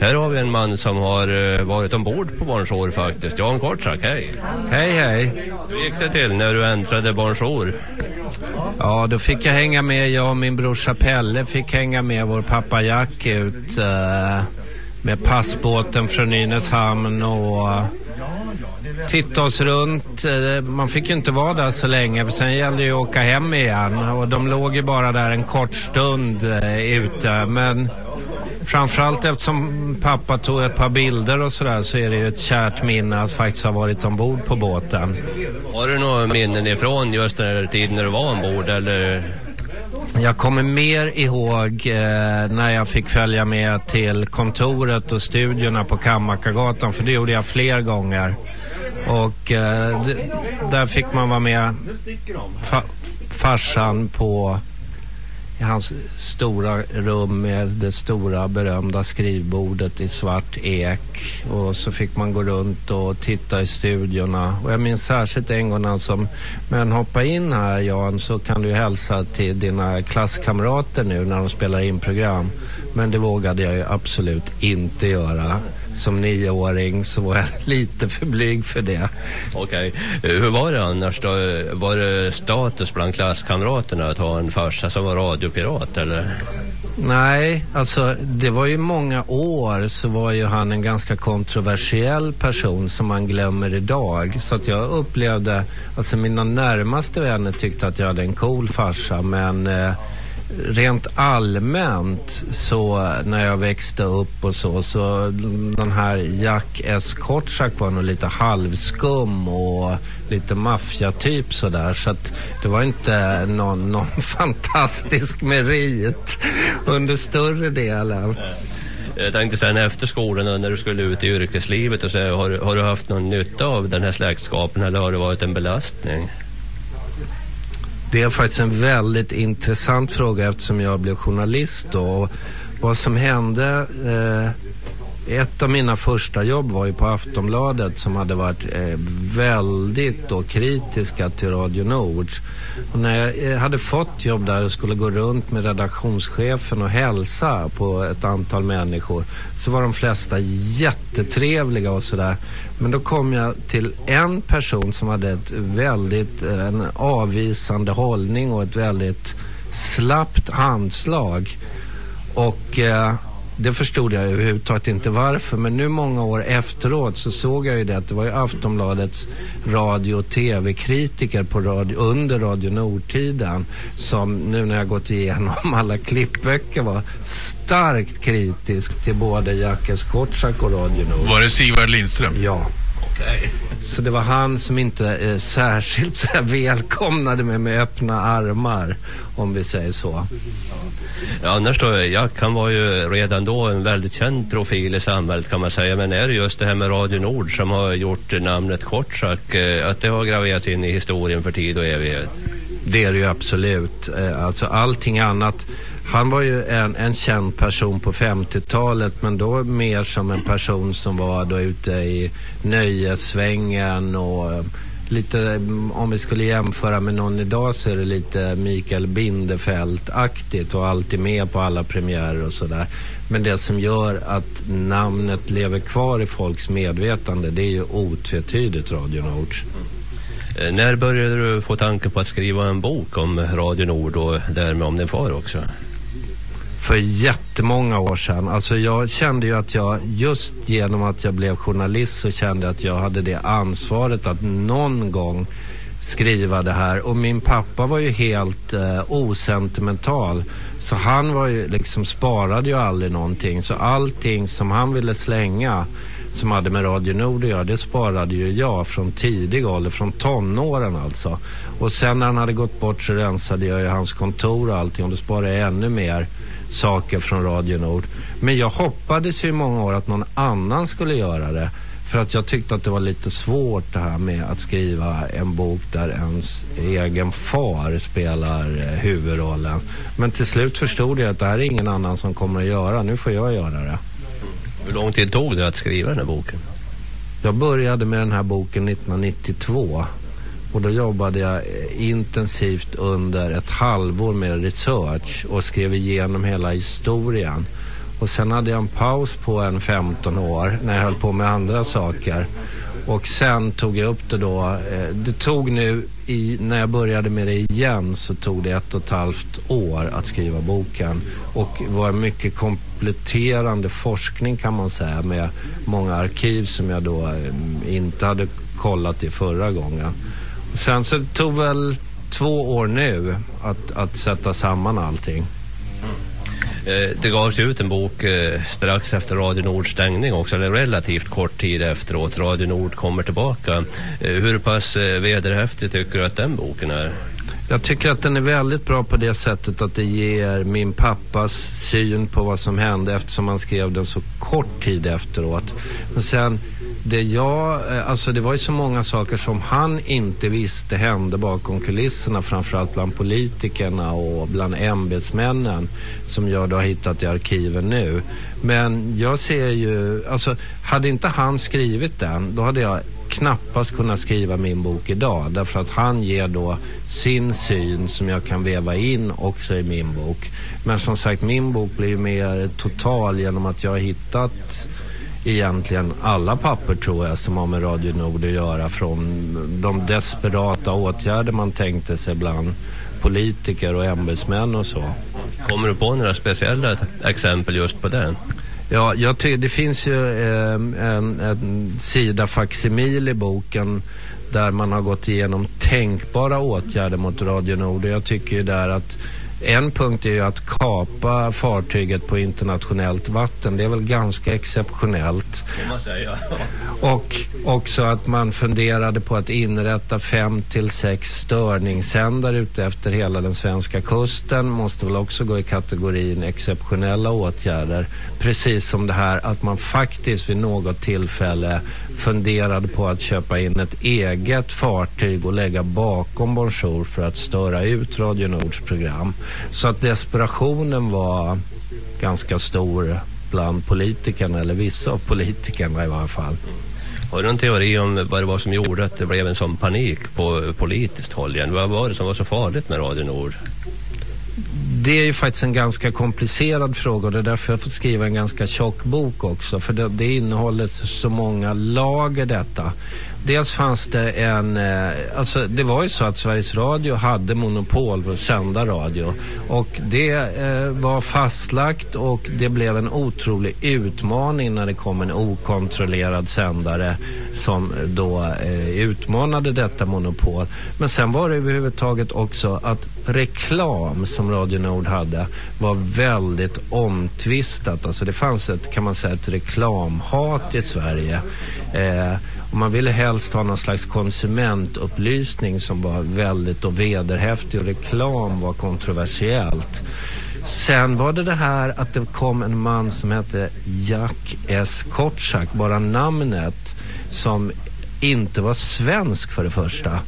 Här har vi en man som har eh, varit ombord på Bonjour faktiskt. Jan Kortsak, hej. Hej, hej. Hur gick det till när du äntrade Bonjour? Ja, då fick jag hänga med, jag och min brorsa Pelle fick hänga med vår pappa Jack ut eh, med passbåten från Nynäshamn och eh, titta oss runt. Eh, man fick ju inte vara där så länge för sen gällde det ju att åka hem igen och de låg ju bara där en kort stund eh, ute. Men framförallt eftersom pappa tog ett par bilder och sådär så är det ju ett kärt minne att faktiskt ha varit ombord på båten. Har du några minnen ifrån just den här tiden när du var ombord eller? Jag kommer mer ihåg eh, när jag fick följa med till kontoret och studiorna på Kammarkagatan för det gjorde jag fler gånger. Och eh, där fick man vara med fa farsan på i hans stora rum med det stora berömda skrivbordet i svart ek. Och så fick man gå runt och titta i studiorna. Och jag minns särskilt en gång när han som, men hoppa in här Jan så kan du hälsa till dina klasskamrater nu när de spelar in program. Men det vågade jag ju absolut inte göra. Som nioåring så var jag lite för blyg för det. Okej. Eh, Hur var det annars då? Var det status bland klasskamraterna att ha en farsa som var radiopirat eller? Nej, alltså det var ju många år så var ju han en ganska kontroversiell person som man glömmer idag. Så att jag upplevde, alltså mina närmaste vänner tyckte att jag hade en cool farsa men eh, rent allmänt så när jag växte upp och så, så den här Jack S. Kortsak var nog lite halvskum och lite maffiatyp sådär. Så att det var inte någon, någon fantastisk merit under större delen. Eh, jag tänkte sen efter skolan och när du skulle ut i yrkeslivet och så, har, har du haft någon nytta av den här släktskapen eller har det varit en belastning? Det är faktiskt en väldigt intressant fråga eftersom jag blev journalist då. Och vad som hände, eh, ett av mina första jobb var ju på Aftonbladet som hade varit eh, väldigt då kritiska till Radio Nords. Och när jag eh, hade fått jobb där och skulle gå runt med redaktionschefen och hälsa på ett antal människor så var de flesta jättetrevliga och sådär. Men då kom jag till en person som hade ett väldigt, eh, en avvisande hållning och ett väldigt slappt handslag. Och eh, det förstod jag överhuvudtaget inte varför. Men nu många år efteråt så såg jag ju det att det var ju Aftonbladets radio och tv-kritiker på radio, under Radio Nord-tiden som nu när jag gått igenom alla klippböcker var starkt kritisk till både Jackes Kortsak och Radio Nord. Var det Sigvard Lindström? Ja. Så det var han som inte eh, särskilt så här välkomnade mig med öppna armar, om vi säger så. Ja, annars då, Jack han var ju redan då en väldigt känd profil i samhället kan man säga. Men är det just det här med Radio Nord som har gjort namnet Kortsak, eh, att det har graverats in i historien för tid och evighet? Det är det ju absolut. Eh, Alltså allting annat. Han var ju en, en känd person på 50-talet men då mer som en person som var då ute i nöjessvängen och eh, lite, mm, om vi skulle jämföra med någon idag så är det lite Mikael Bindefeld-aktigt och alltid med på alla premiärer och sådär. Men det som gör att namnet lever kvar i folks medvetande det är ju otvetydigt Radio Nords. Eh, när började du få tanken på att skriva en bok om Radio Nord och därmed om din far också? För jättemånga år sedan. Alltså jag kände ju att jag just genom att jag blev journalist så kände jag att jag hade det ansvaret att någon gång skriva det här. Och min pappa var ju helt eh, osentimental. Så han var ju liksom sparade ju aldrig någonting. Så allting som han ville slänga som hade med Radio Nord att göra, det sparade ju jag från tidig ålder, från tonåren alltså. Och sen när han hade gått bort så rensade jag ju hans kontor och allting och då sparade jag ännu mer saker från Radio Nord. Men jag hoppades ju i många år att någon annan skulle göra det. För att jag tyckte att det var lite svårt det här med att skriva en bok där ens egen far spelar eh, huvudrollen. Men till slut förstod jag att det här är ingen annan som kommer att göra. Nu får jag göra det. Hur lång tid tog det att skriva den här boken? Jag började med den här boken 1992 och då jobbade jag eh, intensivt under ett halvår med research och skrev igenom hela historien. Och sen hade jag en paus på en 15 år när jag höll på med andra saker. Och sen tog jag upp det då. Eh, det tog nu, i, när jag började med det igen så tog det ett och ett halvt år att skriva boken. Och var mycket kompletterande forskning kan man säga med många arkiv som jag då eh, inte hade kollat i förra gången. Sen så det tog väl två år nu att, att sätta samman allting. Eh, Det gavs ju ut en bok eh, strax efter Radio Nords stängning också, eller relativt kort tid efteråt. Radio Nord kommer tillbaka. Eh, Hur pass eh, vederhäftig tycker du att den boken är? Jag tycker att den är väldigt bra på det sättet att det ger min pappas syn på vad som hände eftersom han skrev den så kort tid efteråt. Men sen, det jag, eh, alltså det var ju så många saker som han inte visste hände bakom kulisserna, framförallt bland politikerna och bland ämbetsmännen som jag då har hittat i arkiven nu. Men jag ser ju, alltså hade inte han skrivit den, då hade jag knappast kunna skriva min bok idag därför att han ger då sin syn som jag kan väva in också i min bok. Men som sagt, min bok blir ju mer total genom att jag har hittat egentligen alla papper tror jag som har med Radio Nord att göra från de desperata åtgärder man tänkte sig bland politiker och ämbetsmän och så. Kommer du på några speciella exempel just på det? Ja, jag det finns ju eh, en, en sida facsimil i boken där man har gått igenom tänkbara åtgärder mot Radio Nord. Och jag tycker ju där att en punkt är ju att kapa fartyget på internationellt vatten. Det är väl ganska exceptionellt. Och också att man funderade på att inrätta fem till sex störningssändare ute efter hela den svenska kusten. Måste väl också gå i kategorin exceptionella åtgärder. Precis som det här att man faktiskt vid något tillfälle funderade på att köpa in ett eget fartyg och lägga bakom Bonjour för att störa ut Radio Nords program. Så att desperationen var ganska stor bland politikerna, eller vissa av politikerna i varje fall. Har du en teori om vad det var som gjorde att det blev en sån panik på politiskt håll igen? Vad var det som var så farligt med Radio Nord? Det är ju faktiskt en ganska komplicerad fråga och det är därför jag har fått skriva en ganska tjock bok också. För det, det innehåller så många lager detta. Dels fanns det en, eh, alltså det var ju så att Sveriges Radio hade monopol på att sända radio och det eh, var fastlagt och det blev en otrolig utmaning när det kom en okontrollerad sändare som då eh, utmanade detta monopol. Men sen var det överhuvudtaget också att reklam som Radio Nord hade var väldigt omtvistat. Alltså det fanns ett, kan man säga, ett reklamhat i Sverige. Eh, och man ville helst ha någon slags konsumentupplysning som var väldigt och vederhäftig och reklam var kontroversiellt. Sen var det det här att det kom en man som hette Jack S. Kortsak, bara namnet, som inte var svensk för det första.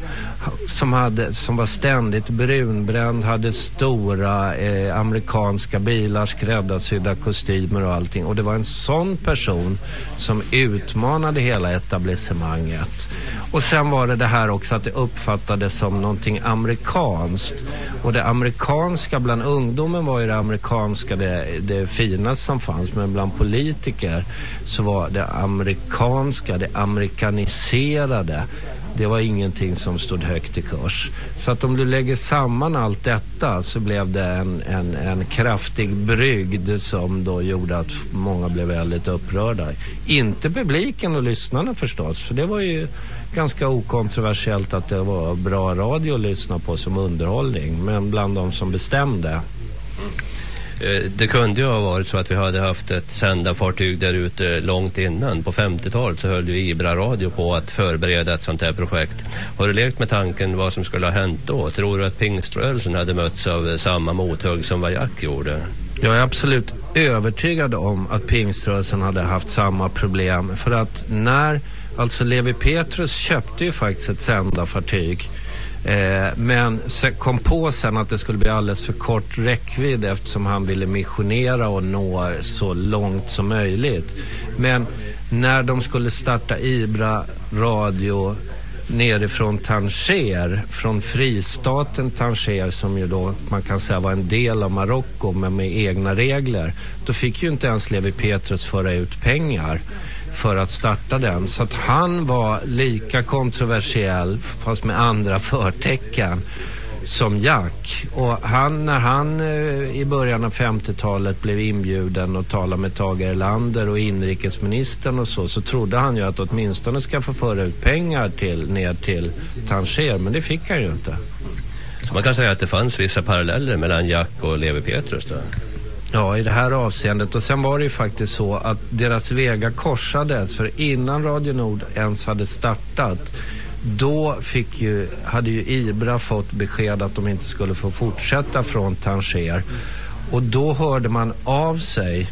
Som, hade, som var ständigt brunbränd, hade stora eh, amerikanska bilar, skräddarsydda kostymer och allting. Och det var en sån person som utmanade hela etablissemanget. Och sen var det det här också att det uppfattades som någonting amerikanskt. Och det amerikanska bland ungdomen var ju det amerikanska det, det finaste som fanns. Men bland politiker så var det amerikanska, det amerikaniserade. Det var ingenting som stod högt i kurs. Så att om du lägger samman allt detta så blev det en, en, en kraftig brygd som då gjorde att många blev väldigt upprörda. Inte publiken och lyssnarna förstås, för det var ju ganska okontroversiellt att det var bra radio att lyssna på som underhållning. Men bland de som bestämde Eh, det kunde ju ha varit så att vi hade haft ett sändarfartyg där ute långt innan. På 50-talet så höll ju Ibra Radio på att förbereda ett sånt här projekt. Har du lekt med tanken vad som skulle ha hänt då? Tror du att pingströrelsen hade mötts av eh, samma mothugg som vad Jack gjorde? Jag är absolut övertygad om att pingströrelsen hade haft samma problem. För att när, alltså Levi Petrus köpte ju faktiskt ett sändarfartyg. Eh, men kom på sen att det skulle bli alldeles för kort räckvidd eftersom han ville missionera och nå så långt som möjligt. Men när de skulle starta Ibra radio nerifrån Tanger, från fristaten Tanger som ju då man kan säga var en del av Marocko men med egna regler. Då fick ju inte ens Levi Petrus föra ut pengar för att starta den. Så att han var lika kontroversiell fast med andra förtecken som Jack. Och han, när han eh, i början av 50-talet blev inbjuden att tala med Tage Erlander och inrikesministern och så, så trodde han ju att åtminstone ska få föra ut pengar till, ner till Tanger, men det fick han ju inte. Så man kan säga att det fanns vissa paralleller mellan Jack och Levi Petrus då? Ja, i det här avseendet. Och sen var det ju faktiskt så att deras vägar korsades. För innan Radio Nord ens hade startat då fick ju, hade ju Ibra fått besked att de inte skulle få fortsätta från Tanger. Och då hörde man av sig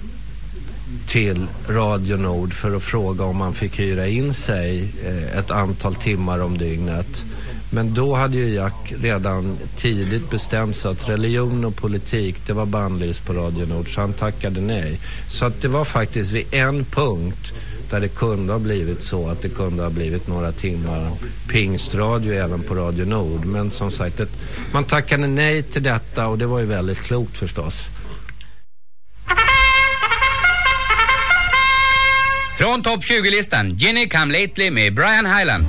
till Radio Nord för att fråga om man fick hyra in sig eh, ett antal timmar om dygnet. Men då hade ju Jack redan tidigt bestämt sig att religion och politik det var bannlyst på Radio Nord så han tackade nej. Så att det var faktiskt vid en punkt där det kunde ha blivit så att det kunde ha blivit några timmar pingstradio även på Radio Nord. Men som sagt, ett, man tackade nej till detta och det var ju väldigt klokt förstås. Från topp 20-listan, Ginny Come Lately med Brian Hyland.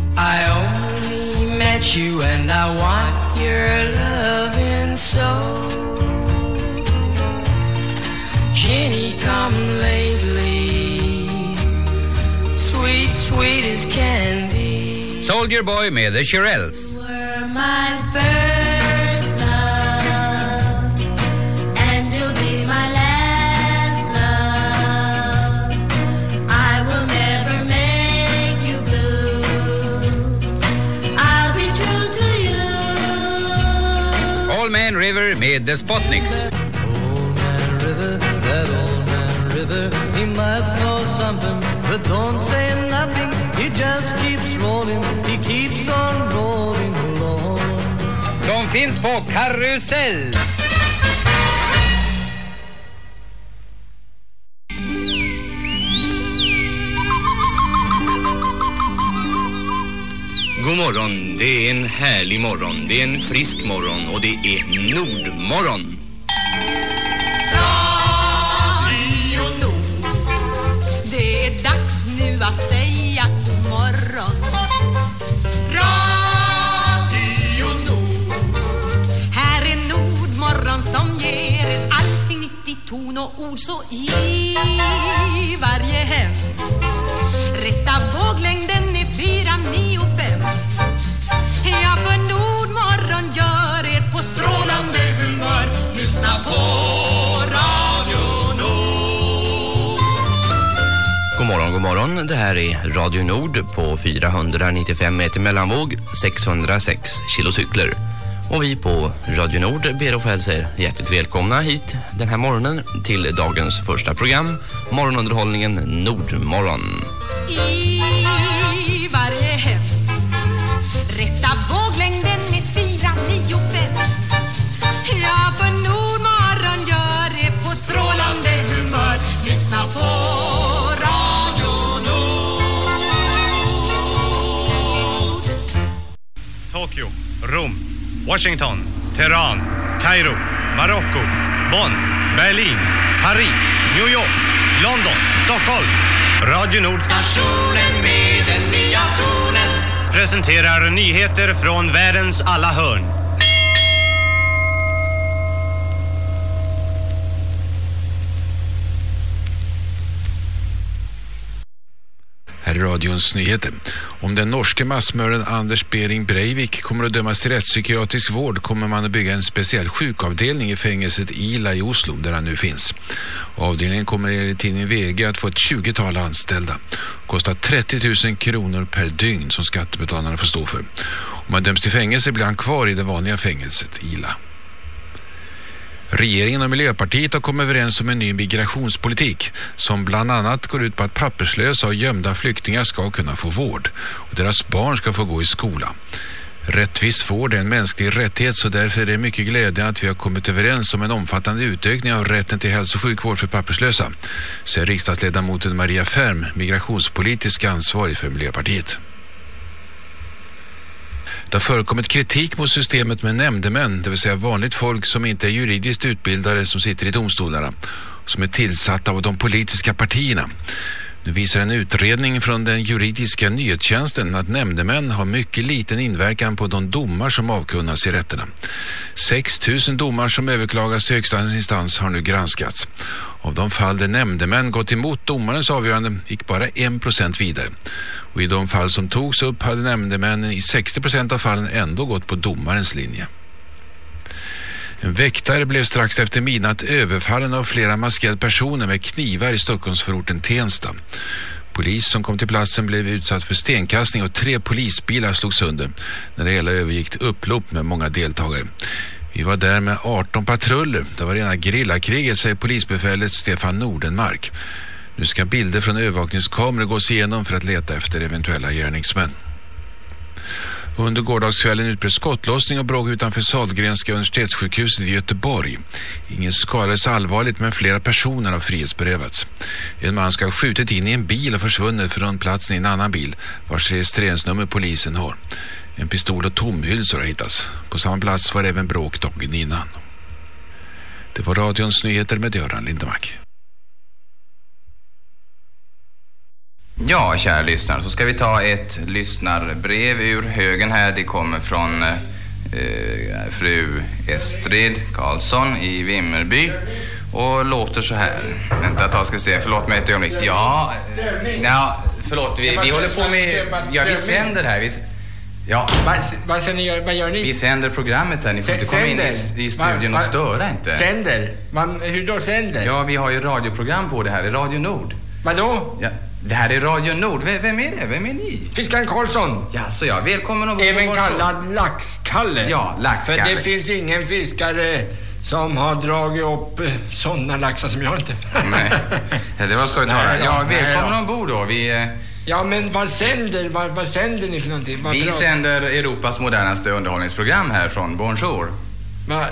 Met you and I want your loving so. Jenny, come lately, sweet, sweet as can be. Soldier Boy med The Shirelles. Man River med The Spotniks. De finns på Karusell. Morgon, det är en härlig morgon, det är en frisk morgon och det är Nordmorgon. Radio Nord. Det är dags nu att säga god morgon. Radio Nord. Här är Nordmorgon som ger er alltid nytt i ton och ord så i varje hem. Rätta våglängden fyra, nio, fem. Ja, för Nordmorgon gör er på strålande humör. Lyssna på Radio Nord. God morgon, god morgon. Det här är Radio Nord på 495 meter mellanvåg, 606 kilocykler. Och vi på Radio Nord ber hälsa er hjärtligt välkomna hit den här morgonen till dagens första program, morgonunderhållningen Nordmorgon. i. Rätta våglängden är fyra, nio, fem. Ja, för Nordmorgon gör det på strålande humör. Lyssna på Radio Nord. Tokyo, Rom, Washington, Teheran, Kairo, Marocko, Bonn, Berlin, Paris, New York, London, Stockholm. Radio Nord Stationen med tonen presenterar nyheter från världens alla hörn. Här är radions nyheter. Om den norske massmördaren Anders Bering Breivik kommer att dömas till rättspsykiatrisk vård kommer man att bygga en speciell sjukavdelning i fängelset Ila i Oslo där han nu finns. Avdelningen kommer enligt tidningen VG att få ett 20-tal anställda. Kostar 30 000 kronor per dygn som skattebetalarna får stå för. Om han döms till fängelse blir han kvar i det vanliga fängelset Ila. Regeringen och Miljöpartiet har kommit överens om en ny migrationspolitik som bland annat går ut på att papperslösa och gömda flyktingar ska kunna få vård och deras barn ska få gå i skola. Rättvis vård är en mänsklig rättighet så därför är det mycket glädjande att vi har kommit överens om en omfattande utökning av rätten till hälso- och sjukvård för papperslösa, säger riksdagsledamoten Maria Färm, migrationspolitisk ansvarig för Miljöpartiet. Det har förekommit kritik mot systemet med nämndemän, det vill säga vanligt folk som inte är juridiskt utbildade som sitter i domstolarna, som är tillsatta av de politiska partierna. Nu visar en utredning från den juridiska nyhetstjänsten att nämndemän har mycket liten inverkan på de domar som avkunnas i rätterna. 6 000 domar som överklagas till högsta instans har nu granskats. Av de fall där nämndemän gått emot domarens avgörande gick bara 1% vidare. Och i de fall som togs upp hade nämndemännen i 60% av fallen ändå gått på domarens linje. En väktare blev strax efter midnatt överfallen av flera maskerade personer med knivar i Stockholmsförorten Tensta. Polis som kom till platsen blev utsatt för stenkastning och tre polisbilar slogs sönder när det hela övergick till upplopp med många deltagare. Vi var där med 18 patruller. Det var rena grillakriget, säger polisbefälet Stefan Nordenmark. Nu ska bilder från övervakningskameror gås igenom för att leta efter eventuella gärningsmän. Under gårdagskvällen utbröt skottlossning och bråk utanför Sahlgrenska universitetssjukhuset i Göteborg. Ingen skadades allvarligt men flera personer har frihetsberövats. En man ska ha skjutit in i en bil och försvunnit från platsen i en annan bil vars registreringsnummer polisen har. En pistol och tomhylsor har hittats. På samma plats var även bråk dagen innan. Det var radions nyheter med Göran Lindemark. Ja, kära lyssnare, så ska vi ta ett lyssnarbrev ur högen här. Det kommer från eh, eh fru Estrid Karlsson i Vimmerby och låter så här. Vänta ett tag ska se, förlåt mig ett ögonblick. Ja, eh, ja förlåt, vi, vi håller på med, ja vi sänder här. Vi, ja. Vad, vad, ska ni göra, vad gör ni? Vi sänder programmet här, ni får inte komma in i, i studion och störa inte. Sänder? Man, hur då sänder? Ja, vi har ju radioprogram på det här i Radio Nord. Vadå? Ja, det här är Radio Nord. V- Vem är det? Vem är ni? Fiskaren Karlsson. Ja, så ja. Välkommen ombord. Även kallad Laxkalle. Ja, Laxkalle. För det finns ingen fiskare som har dragit upp eh, sådana laxar som jag inte. Nej, det var skojigt att höra. Ja, välkommen ombord då. Vi, eh, Ja, men vad sänder, vad, vad sänder ni för någonting? Vad vi bra- sänder Europas modernaste underhållningsprogram här från Bonjour. Va,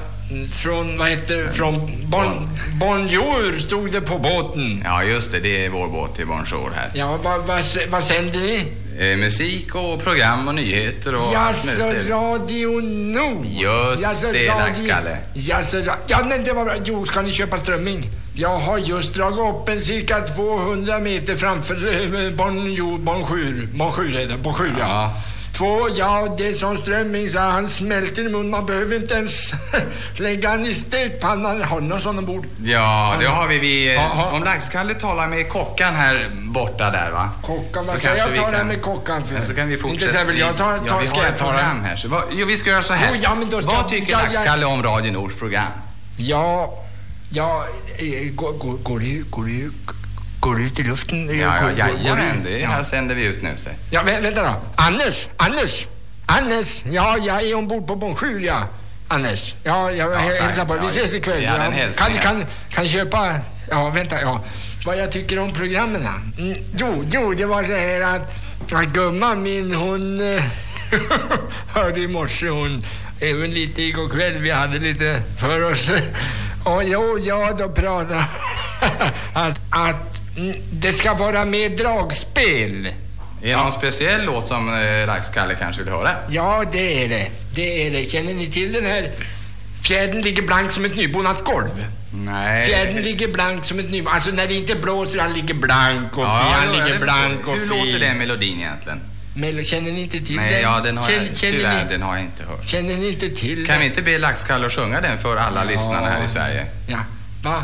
från, vad heter från bon, Bonjour stod det på båten. Ja, just det. Det är vår båt till Bonjour här. Ja, vad, vad, vad sänder ni? Eh, musik och program och nyheter och allt möjligt. Radio Nord. Just Jaså, det, radio- Laxkalle. Jaså, ra- ja, men det var bra. Jo, ska ni köpa strömming? Jag har just dragit upp en cirka 200 meter framför eh, Bonjour, Bonjour, Bonjour Bonjour, ja. Två, ja, det är som strömming så han smälter i munnen. Man behöver inte ens lägga han i stekpannan. Har ni någon sån ombord? Ja, det har vi. vi eh, Ha, ha. Om Laxkalle talar med kockan här borta där va? Kockan, Så vad kanske jag vi ta det kan- med kockan för? Ja, så kan vi Inte fortsätta. så här, vill jag ta, ta, ja, vi ska har jag ett program här. Så, vad, jo, vi ska göra så här. Jo, ja, men då ska- vad tycker ja, ja. Laxkalle om Radio Nords program? Ja, ja, eh, går, går, går, det, går, det, går det ut i luften? Ja, ja, Går- går jajamän. det- Det här sänder vi ut nu. Så. Ja, vä vänta då. Anders, Anders, Anders. Ja, jag är ombord på Bonjour, ja. Anders. Ja, jag Ja, hä- hälsar på. Vi Ja, ses ikväll. Ja, hälsning kan, kan, kan köpa... Ja, vänta, ja. Vad jag tycker om programmen. Mm, jo, jo, det var så här att, att gumman min, hon eh, hörde i morse, hon, även lite igår kväll, vi hade lite för oss. Och jo, ja, då pratade att, att det ska vara mer dragspel. Är det någon speciell låt som eh, Laxkalle kanske vill höra? Ja, det är det. Det är det. Känner ni till den här? Fjärden ligger blank som ett nybonat golv. Nej. Fjärden ligger blank som ett nybonat... Alltså när det inte blåser, han ligger blank och Ja, han jo, ligger det- blank och Hur fin. låter den melodin egentligen? Men känner ni inte till Nej, den? ja, den har känner, jag, känner tyvärr, ni, den har jag inte hört. Känner ni inte till Kan den? vi inte be Laxkalle sjunga den för alla lyssnarna här i Sverige? Ja. Va?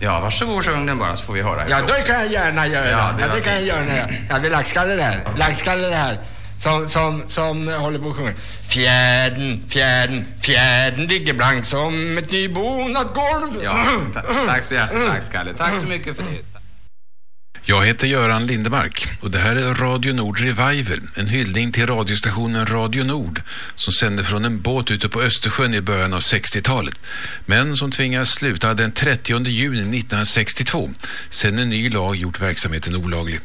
Ja, varsågod sjung den bara så får vi höra. Ja, det kan jag gärna göra. Ja, Ja, det det, var kan jag gärna göra. Ja, det är Laxkalle det här. Laxkalle det här. Som, som, som håller på att sjunga. Fjärden, fjärden, fjärden ligger blank som ett nybonat golv. Ja, ta- tack så hjärtligt Laxkalle. Tack så mycket för det. Jag heter Göran Lindemark och det här är Radio Nord Revival, en hyllning till radiostationen Radio Nord som sände från en båt ute på Östersjön i början av 60-talet, men som tvingades sluta den 30 juni 1962 sedan en ny lag gjort verksamheten olaglig.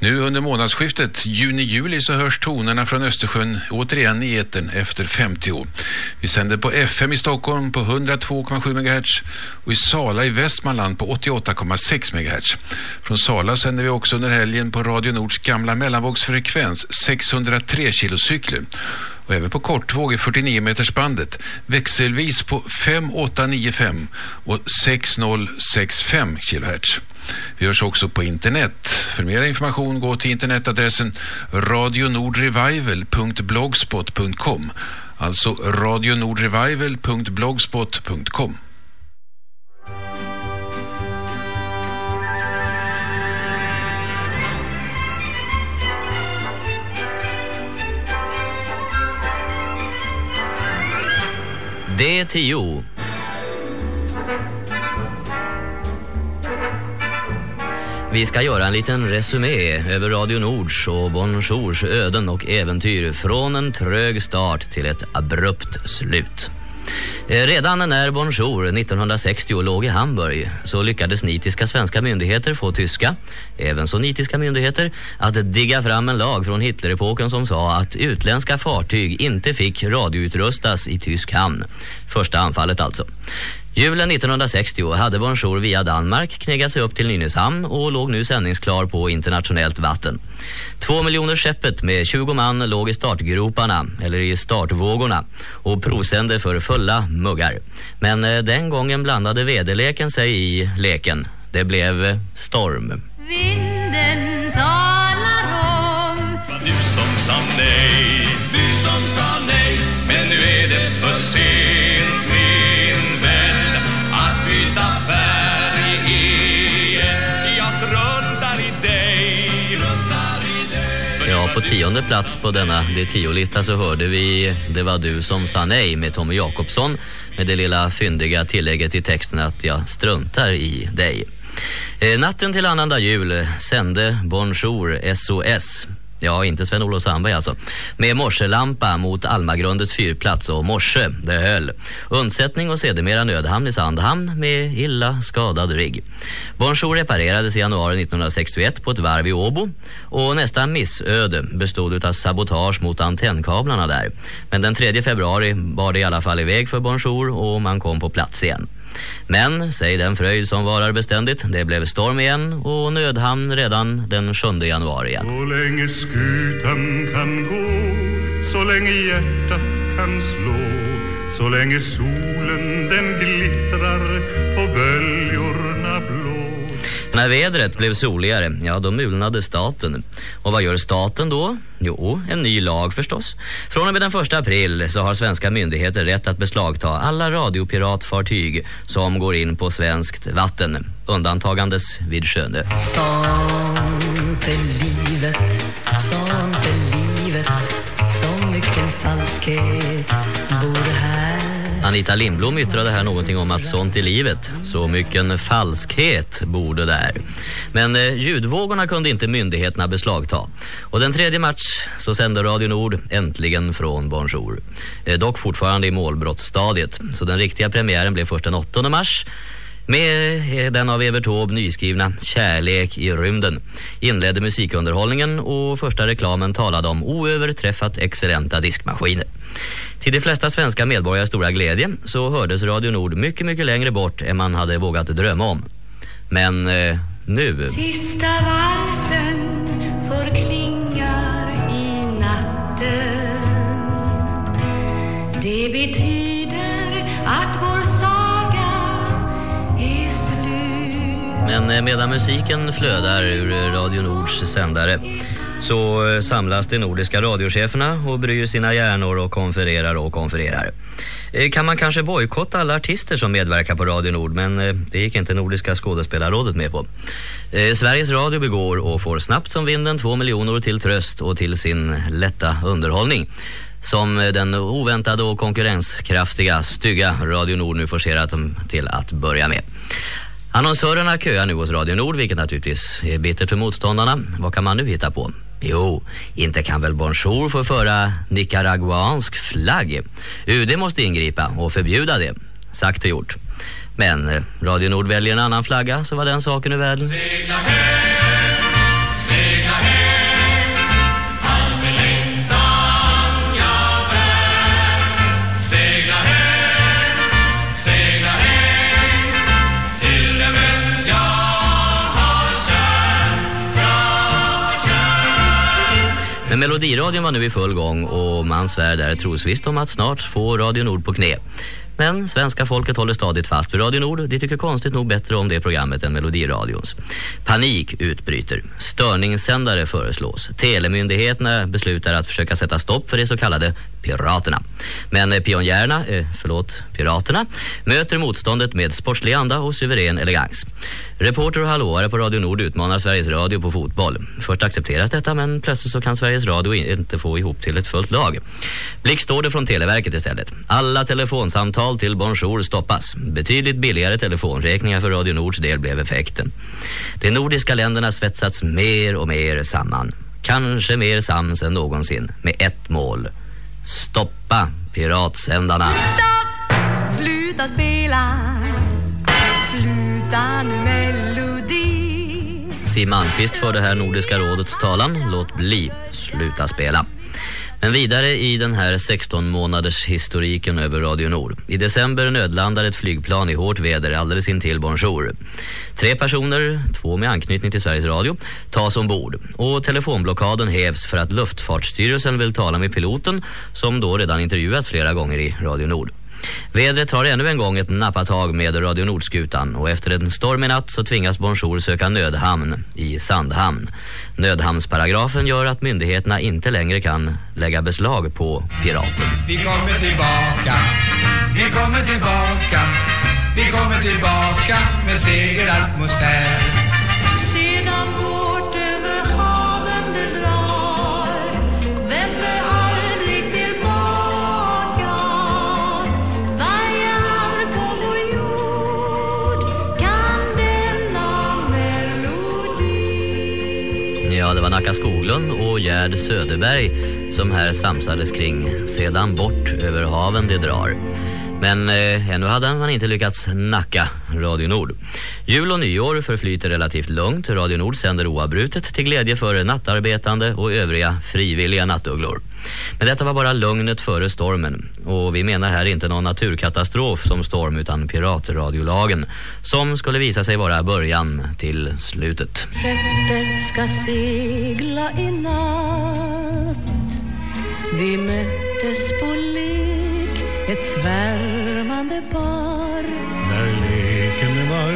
Nu under månadsskiftet juni-juli så hörs tonerna från Östersjön återigen i etern efter 50 år. Vi sänder på FM i Stockholm på 102,7 MHz och i Sala i Västmanland på 88,6 MHz. Från Sala sänder vi också under helgen på Radio Nords gamla mellanvågsfrekvens 603 kilocykler och även på kortvåg i 49 metersbandet växelvis på 5895 och 6065 kHz. Vi hörs också på internet. För mer information gå till internetadressen radionordrevival.blogspot.com alltså radionordrevival.blogspot.com D10. Vi ska göra en liten resumé över Radio Nords och Bonjours öden och äventyr från en trög start till ett abrupt slut. Eh, redan när Bonjour 1960 låg i Hamburg så lyckades nitiska svenska myndigheter få tyska, även så nitiska myndigheter, att digga fram en lag från Hitlerepoken som sa att utländska fartyg inte fick radioutrustas i tysk hamn. Första anfallet alltså. Julen 1960 hade Bonjour via Danmark knegat sig upp till Nynäshamn och låg nu sändningsklar på internationellt vatten. Två miljoner skeppet med 20 man låg i startgroparna, eller i startvågorna, och provsände för fulla muggar. Men eh, den gången blandade väderleken sig i leken. Det blev eh, storm. Vinden talar om Du som sa nej, på tionde plats på denna det tio-lista så hörde vi Det var du som sa nej med Tommy Jakobsson med det lilla fyndiga tillägget i texten att jag struntar i dig. Eh, natten till annandag jul sände Bonjour SOS. Ja, inte Sven-Olof Sandberg alltså. Med morselampa mot Almagrundets fyrplats och morse, det höll. Undsättning och sedermera nödhamn i Sandhamn med illa skadad rigg. Bonjour reparerades i januari 1961 på ett varv i Åbo och nästa missöde bestod av sabotage mot antennkablarna där. Men den 3 februari var det i alla fall iväg för Bonjour och man kom på plats igen. Men, säg den fröjd som varar beständigt, det blev storm igen och nödhamn redan den 7 januari igen. Så länge skutan kan gå Så länge hjärtat kan slå Så länge solen När vädret blev soligare, ja då mulnade staten. Och vad gör staten då? Jo, en ny lag förstås. Från och med den 1 april så har svenska myndigheter rätt att beslagta alla radiopiratfartyg som går in på svenskt vatten. Undantagandes vid Skönö. Sånt är livet, sånt är livet Så mycket falskhet bor här Anita Lindblom yttrade här någonting om att sånt i livet, så mycket falskhet borde där. Men eh, ljudvågorna kunde inte myndigheterna beslagta. Och den 3 mars så sände Radio Nord äntligen från Bonjour. Eh, dock fortfarande i målbrottsstadiet. Så den riktiga premiären blev först den 8 mars. Med eh, den av Evert Taube nyskrivna Kärlek i rymden inledde musikunderhållningen och första reklamen talade om oöverträffat excellenta diskmaskiner. Till de flesta svenska medborgares stora glädje så hördes Radio Nord mycket, mycket längre bort än man hade vågat drömma om. Men eh, nu... Sista valsen förklingar i natten Det betyder att vår Men eh, medan musiken flödar ur eh, Radio Nords sändare så eh, samlas de nordiska radiocheferna och bryr sina hjärnor och konfererar och konfererar. Kan man kanske bojkotta alla artister som medverkar på Radio Nord men det gick inte Nordiska skådespelarrådet med på. Sveriges Radio begår och får snabbt som vinden två miljoner till tröst och till sin lätta underhållning som den oväntade och konkurrenskraftiga stygga Radio Nord nu forcerat dem till att börja med. Annonsörerna köar nu hos Radio Nord vilket naturligtvis är bittert för motståndarna. Vad kan man nu hitta på? Jo, inte kan väl Bonjour få föra nicaraguansk flagg. UD måste ingripa och förbjuda det. Sagt och gjort. Men eh, Radio Nord väljer en annan flagga så var den saken ur världen. Melodiradion var nu i full gång och man svär där trosvisst om att snart få Radio Nord på knä. Men svenska folket håller stadigt fast vid Radio Nord. De tycker konstigt nog bättre om det programmet än Melodiradions. Panik utbryter. Störningssändare föreslås. Telemyndigheterna beslutar att försöka sätta stopp för de så kallade piraterna. Men eh, pionjärerna, eh, förlåt, piraterna, möter motståndet med sportslig anda och suverän elegans. Reporter och hallåare på Radio Nord utmanar Sveriges Radio på fotboll. Först accepteras detta men plötsligt så kan Sveriges Radio inte få ihop till ett fullt lag. Blick står det från Televerket istället. Alla telefonsamtal till Bonjour stoppas. Betydligt billigare telefonräkningar för Radio Nords del blev effekten. De nordiska länderna svetsats mer och mer samman. Kanske mer sams än någonsin med ett mål. Stoppa piratsändarna. Stopp! Sluta spela utan melodi Siw Malmkvist för det här Nordiska rådets talan. Låt bli. Sluta spela. Men vidare i den här 16 månaders historiken över Radio Nord. I december nödlandar ett flygplan i hårt väder alldeles intill Bonjour. Tre personer, två med anknytning till Sveriges Radio, tas ombord. Och telefonblockaden hävs för att Luftfartsstyrelsen vill tala med piloten som då redan intervjuats flera gånger i Radio Nord. Vädret tar ännu en gång ett nappatag med Radio Nordskutan och efter en storm i natt så tvingas Bonjour söka nödhamn i Sandhamn. Nödhamnsparagrafen gör att myndigheterna inte längre kan lägga beslag på piraten. Vi kommer tillbaka, vi kommer tillbaka, vi kommer tillbaka med segeratmosfär. Det var Nacka Skoglund och Gerd Söderberg som här samsades kring Sedan bort över haven det drar. Men eh, ännu hade man inte lyckats nacka Radio Nord. Jul och nyår förflyter relativt lugnt. Radio Nord sänder oavbrutet till glädje för nattarbetande och övriga frivilliga nattugglor. Men detta var bara lugnet före stormen. Och vi menar här inte någon naturkatastrof som storm utan piratradiolagen som skulle visa sig vara början till slutet. Skeppet ska segla i natt Vi möttes på led. Ett svärmande par. När leken var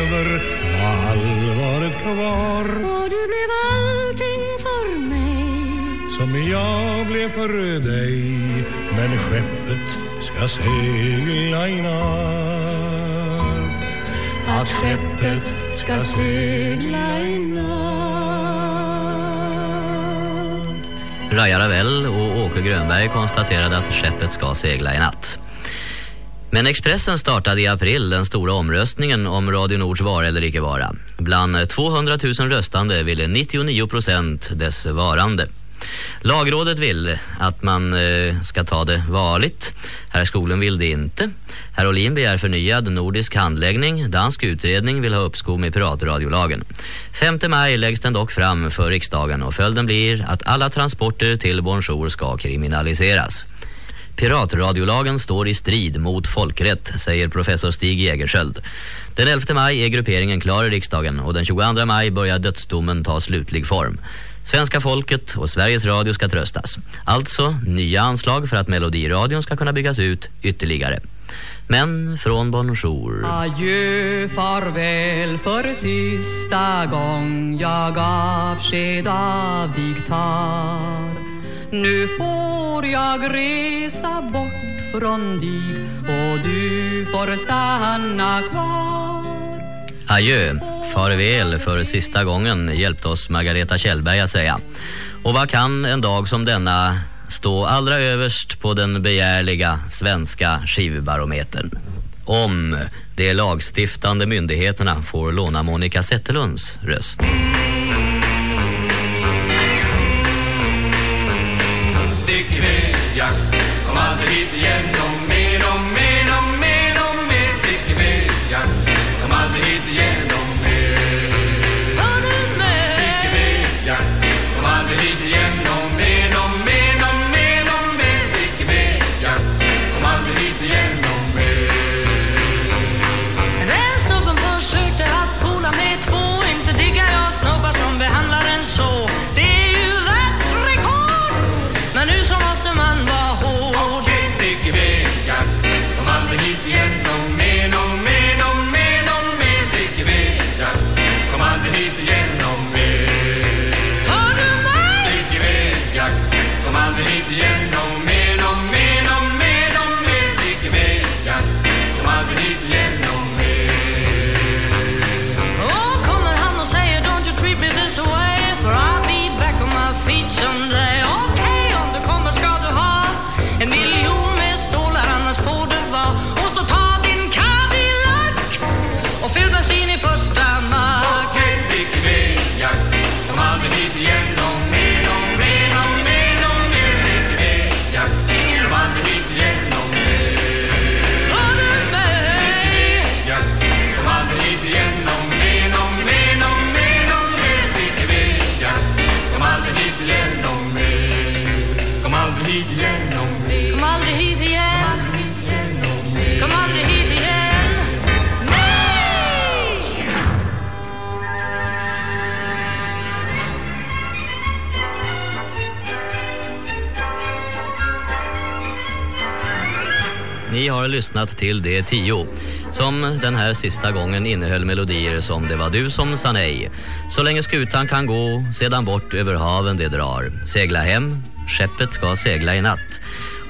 över var allvaret kvar. Och du blev allting för mig. Som jag blev för dig. Men skeppet ska segla i natt. Att skeppet ska segla i natt Raja Ravel och Åke Grönberg konstaterade att skeppet ska segla i natt. Men Expressen startade i april den stora omröstningen om Radio Nords vara eller icke vara. Bland 200 000 röstande ville 99 procent dess varande. Lagrådet vill att man eh, ska ta det varligt. Herr skolan vill det inte. Herr Olin begär förnyad nordisk handläggning. Dansk utredning vill ha uppskov med piratradiolagen. 5 maj läggs den dock fram för riksdagen och följden blir att alla transporter till Bonjour ska kriminaliseras. Piratradiolagen står i strid mot folkrätt, säger professor Stig Jägersköld. Den 11 maj är grupperingen klar i riksdagen och den 22 maj börjar dödsdomen ta slutlig form. Svenska folket och Sveriges Radio ska tröstas. Alltså nya anslag för att Melodiradion ska kunna byggas ut ytterligare. Men från Bonjour. Adjö, farväl för sista gång jag avsked av dig tar. Nu får jag resa bort från dig och du får stanna kvar. Adjö, farväl för sista gången hjälpte oss Margareta Kjellberg att säga. Och vad kan en dag som denna stå allra överst på den begärliga svenska skivbarometern? Om de lagstiftande myndigheterna får låna Monica Zetterlunds röst. Stick iväg, Jack, kom aldrig hit igen lyssnat till de tio som den här sista gången innehöll melodier som Det var du som sa nej. Så länge skutan kan gå, sedan bort över haven det drar. Segla hem, skeppet ska segla i natt.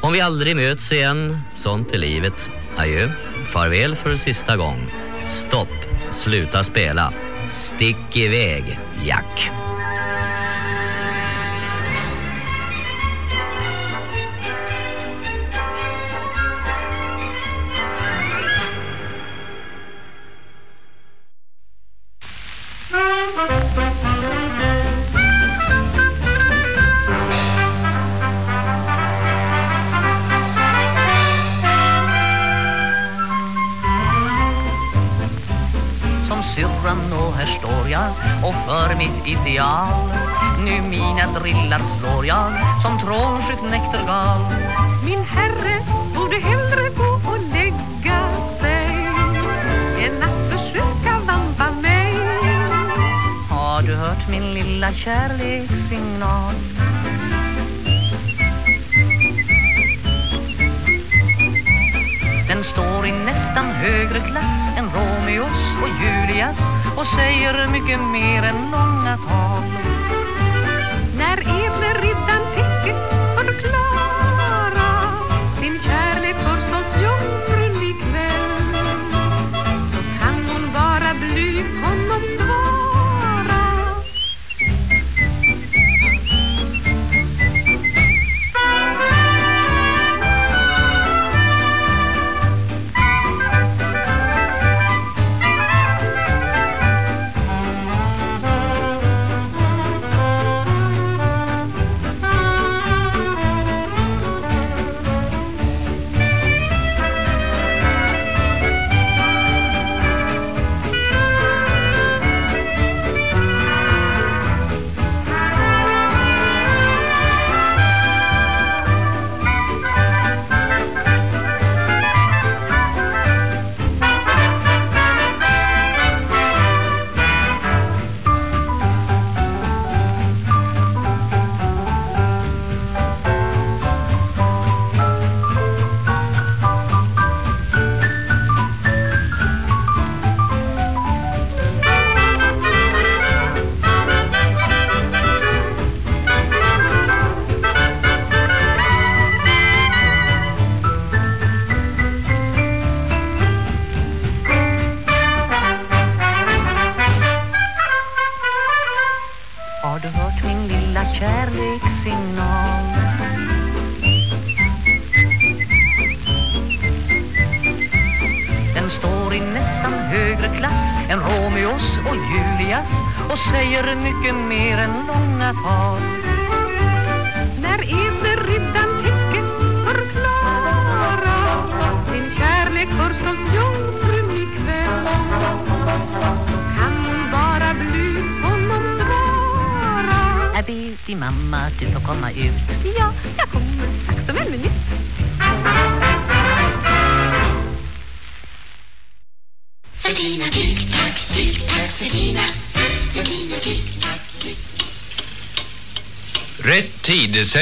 Om vi aldrig möts igen, sånt är livet. Adjö, farväl för sista gång. Stopp, sluta spela. Stick iväg, Jack. Slår jag som trångsjuk näktergal Min herre borde hellre gå och lägga sig än att försöka vampa mig. Har du hört min lilla kärlekssignal? Den står i nästan högre klass än Romeos och Julias och säger mycket mer än långa tal.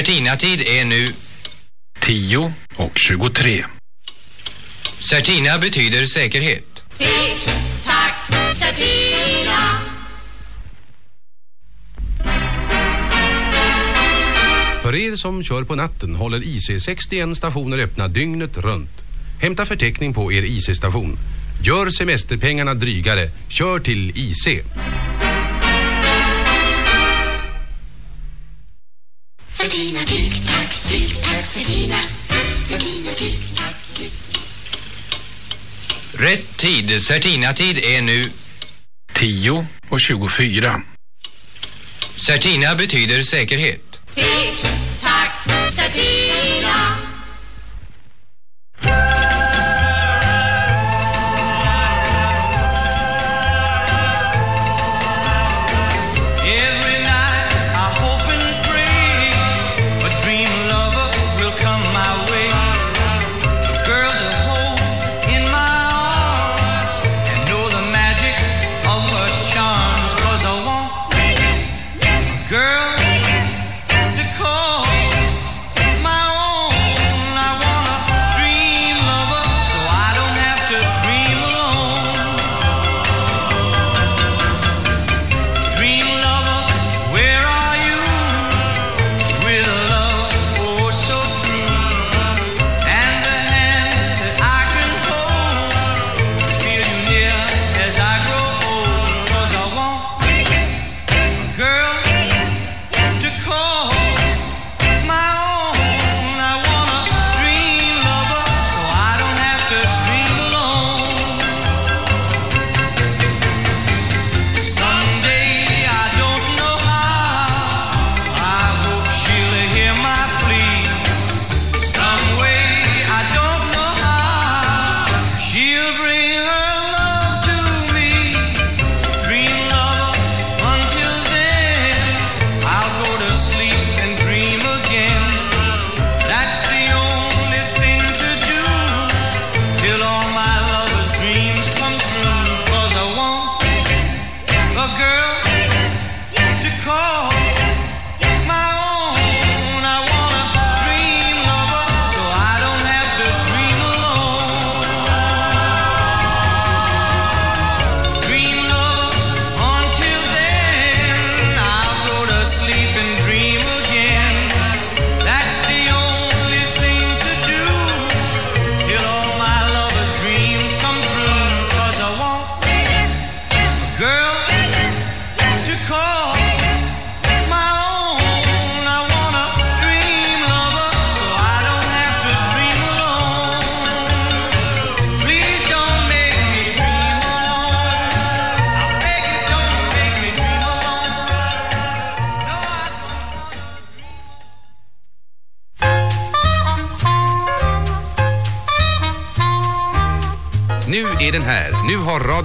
Tid, Certina-tid är nu 10 och 23. Certina betyder säkerhet. tick-tack, Certina. För er som kör på natten håller IC 61 stationer öppna dygnet runt. Hämta förteckning på er IC-station. Gör semesterpengarna drygare. Kör till IC. Tid, Certina-tid är nu 10 och 24. Certina betyder säkerhet. Tick-tack, Certina.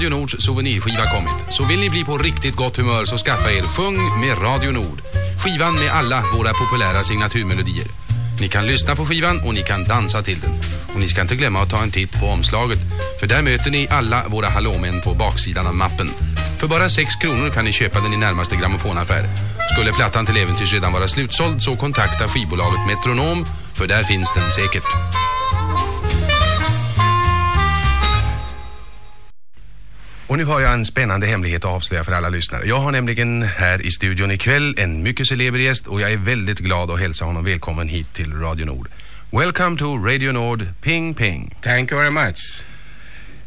Radio Nords souvenirskiva kommit. Så vill ni bli på riktigt gott humör så skaffa er Sjung med Radio Nord. Skivan med alla våra populära signaturmelodier. Ni kan lyssna på skivan och ni kan dansa till den. Och ni ska inte glömma att ta en titt på omslaget. För där möter ni alla våra hallåmän på baksidan av mappen. För bara 6 kronor kan ni köpa den i närmaste grammofonaffär. Skulle plattan till äventyrs redan vara slutsåld så kontakta skivbolaget Metronom för där finns den säkert. Och nu har jag en spännande hemlighet att avslöja för alla lyssnare. Jag har nämligen här i studion ikväll en mycket celeber gäst och jag är väldigt glad att hälsa honom välkommen hit till Radio Nord. Welcome to Radio Nord, Ping Ping. Thank you very much.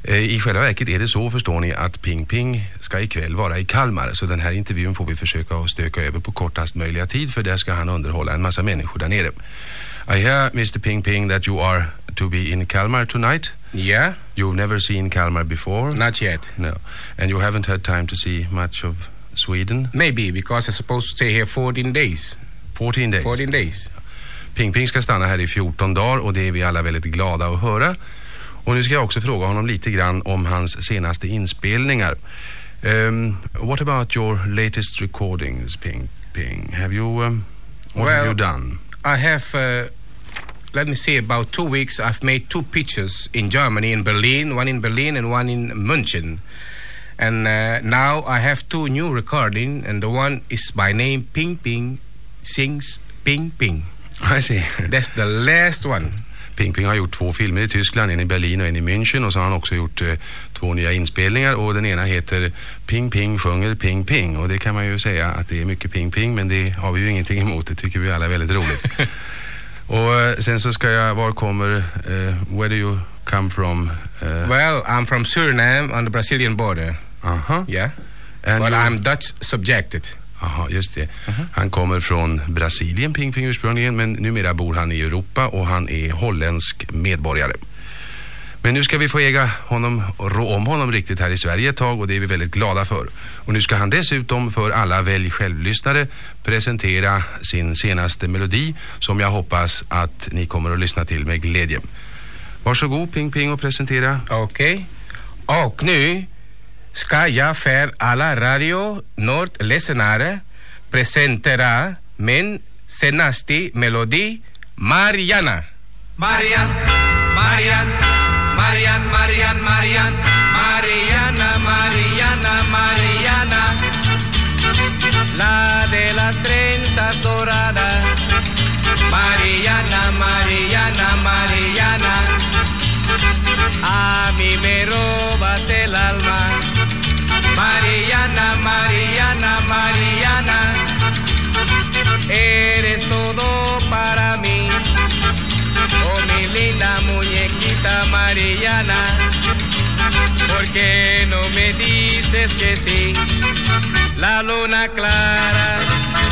Eh, I själva verket är det så förstår ni att Ping Ping ska ikväll vara i Kalmar så den här intervjun får vi försöka att stöka över på kortast möjliga tid för där ska han underhålla en massa människor där nere. I hear Mr Ping Ping that you are to be in Kalmar tonight. Yeah. You've never seen Kalmar before? Not yet. No. And you haven't had time to see much of Sweden? Maybe because I'm supposed to stay here 14 days. 14 days? 14 days. Ping Ping ska stanna här i 14 dagar och det är vi alla väldigt glada att höra. Och nu ska jag också fråga honom lite grann om hans senaste inspelningar. Um, what about your latest recordings, Ping Ping? Have you, um, what have you done? I have, uh, let me say, about two weeks. I've made two pictures in Germany, in Berlin, one in Berlin and one in München. And uh, now I have two new recording, and the one is by name Ping Ping sings Ping Ping. I see. That's the last one. Ping Ping har gjort två filmer i Tyskland, en i Berlin och en i München och så har han också gjort eh, två nya inspelningar och den ena heter Ping Ping sjunger Ping Ping och det kan man ju säga att det är mycket Ping Ping men det har vi ju ingenting emot, det tycker vi alla är väldigt roligt. och eh, sen så ska jag, var kommer, eh, where do you come from? Eh, Well, I'm from Suriname on the Brazilian border. Aha. Yeah. And but I'm Dutch subjected. Jaha, just det. Han kommer från Brasilien, Ping Ping ursprungligen, men numera bor han i Europa och han är holländsk medborgare. Men nu ska vi få äga honom, rå om honom riktigt här i Sverige ett tag och det är vi väldigt glada för. Och nu ska han dessutom för alla Välj själv-lyssnare presentera sin senaste melodi som jag hoppas att ni kommer att lyssna till med glädje. Varsågod Ping Ping och presentera. Okej. Och nu ska jag för alla Radio Nord-lyssnare presentera min senaste melodi Mariana. Marian, Marian, Marian, Marian, Marian, Mariana, Mariana, Mariana. La de las trenzas doradas. Mariana, Mariana, Mariana. A mí me Mariana. ¿Por qué no me dices que sí? La luna clara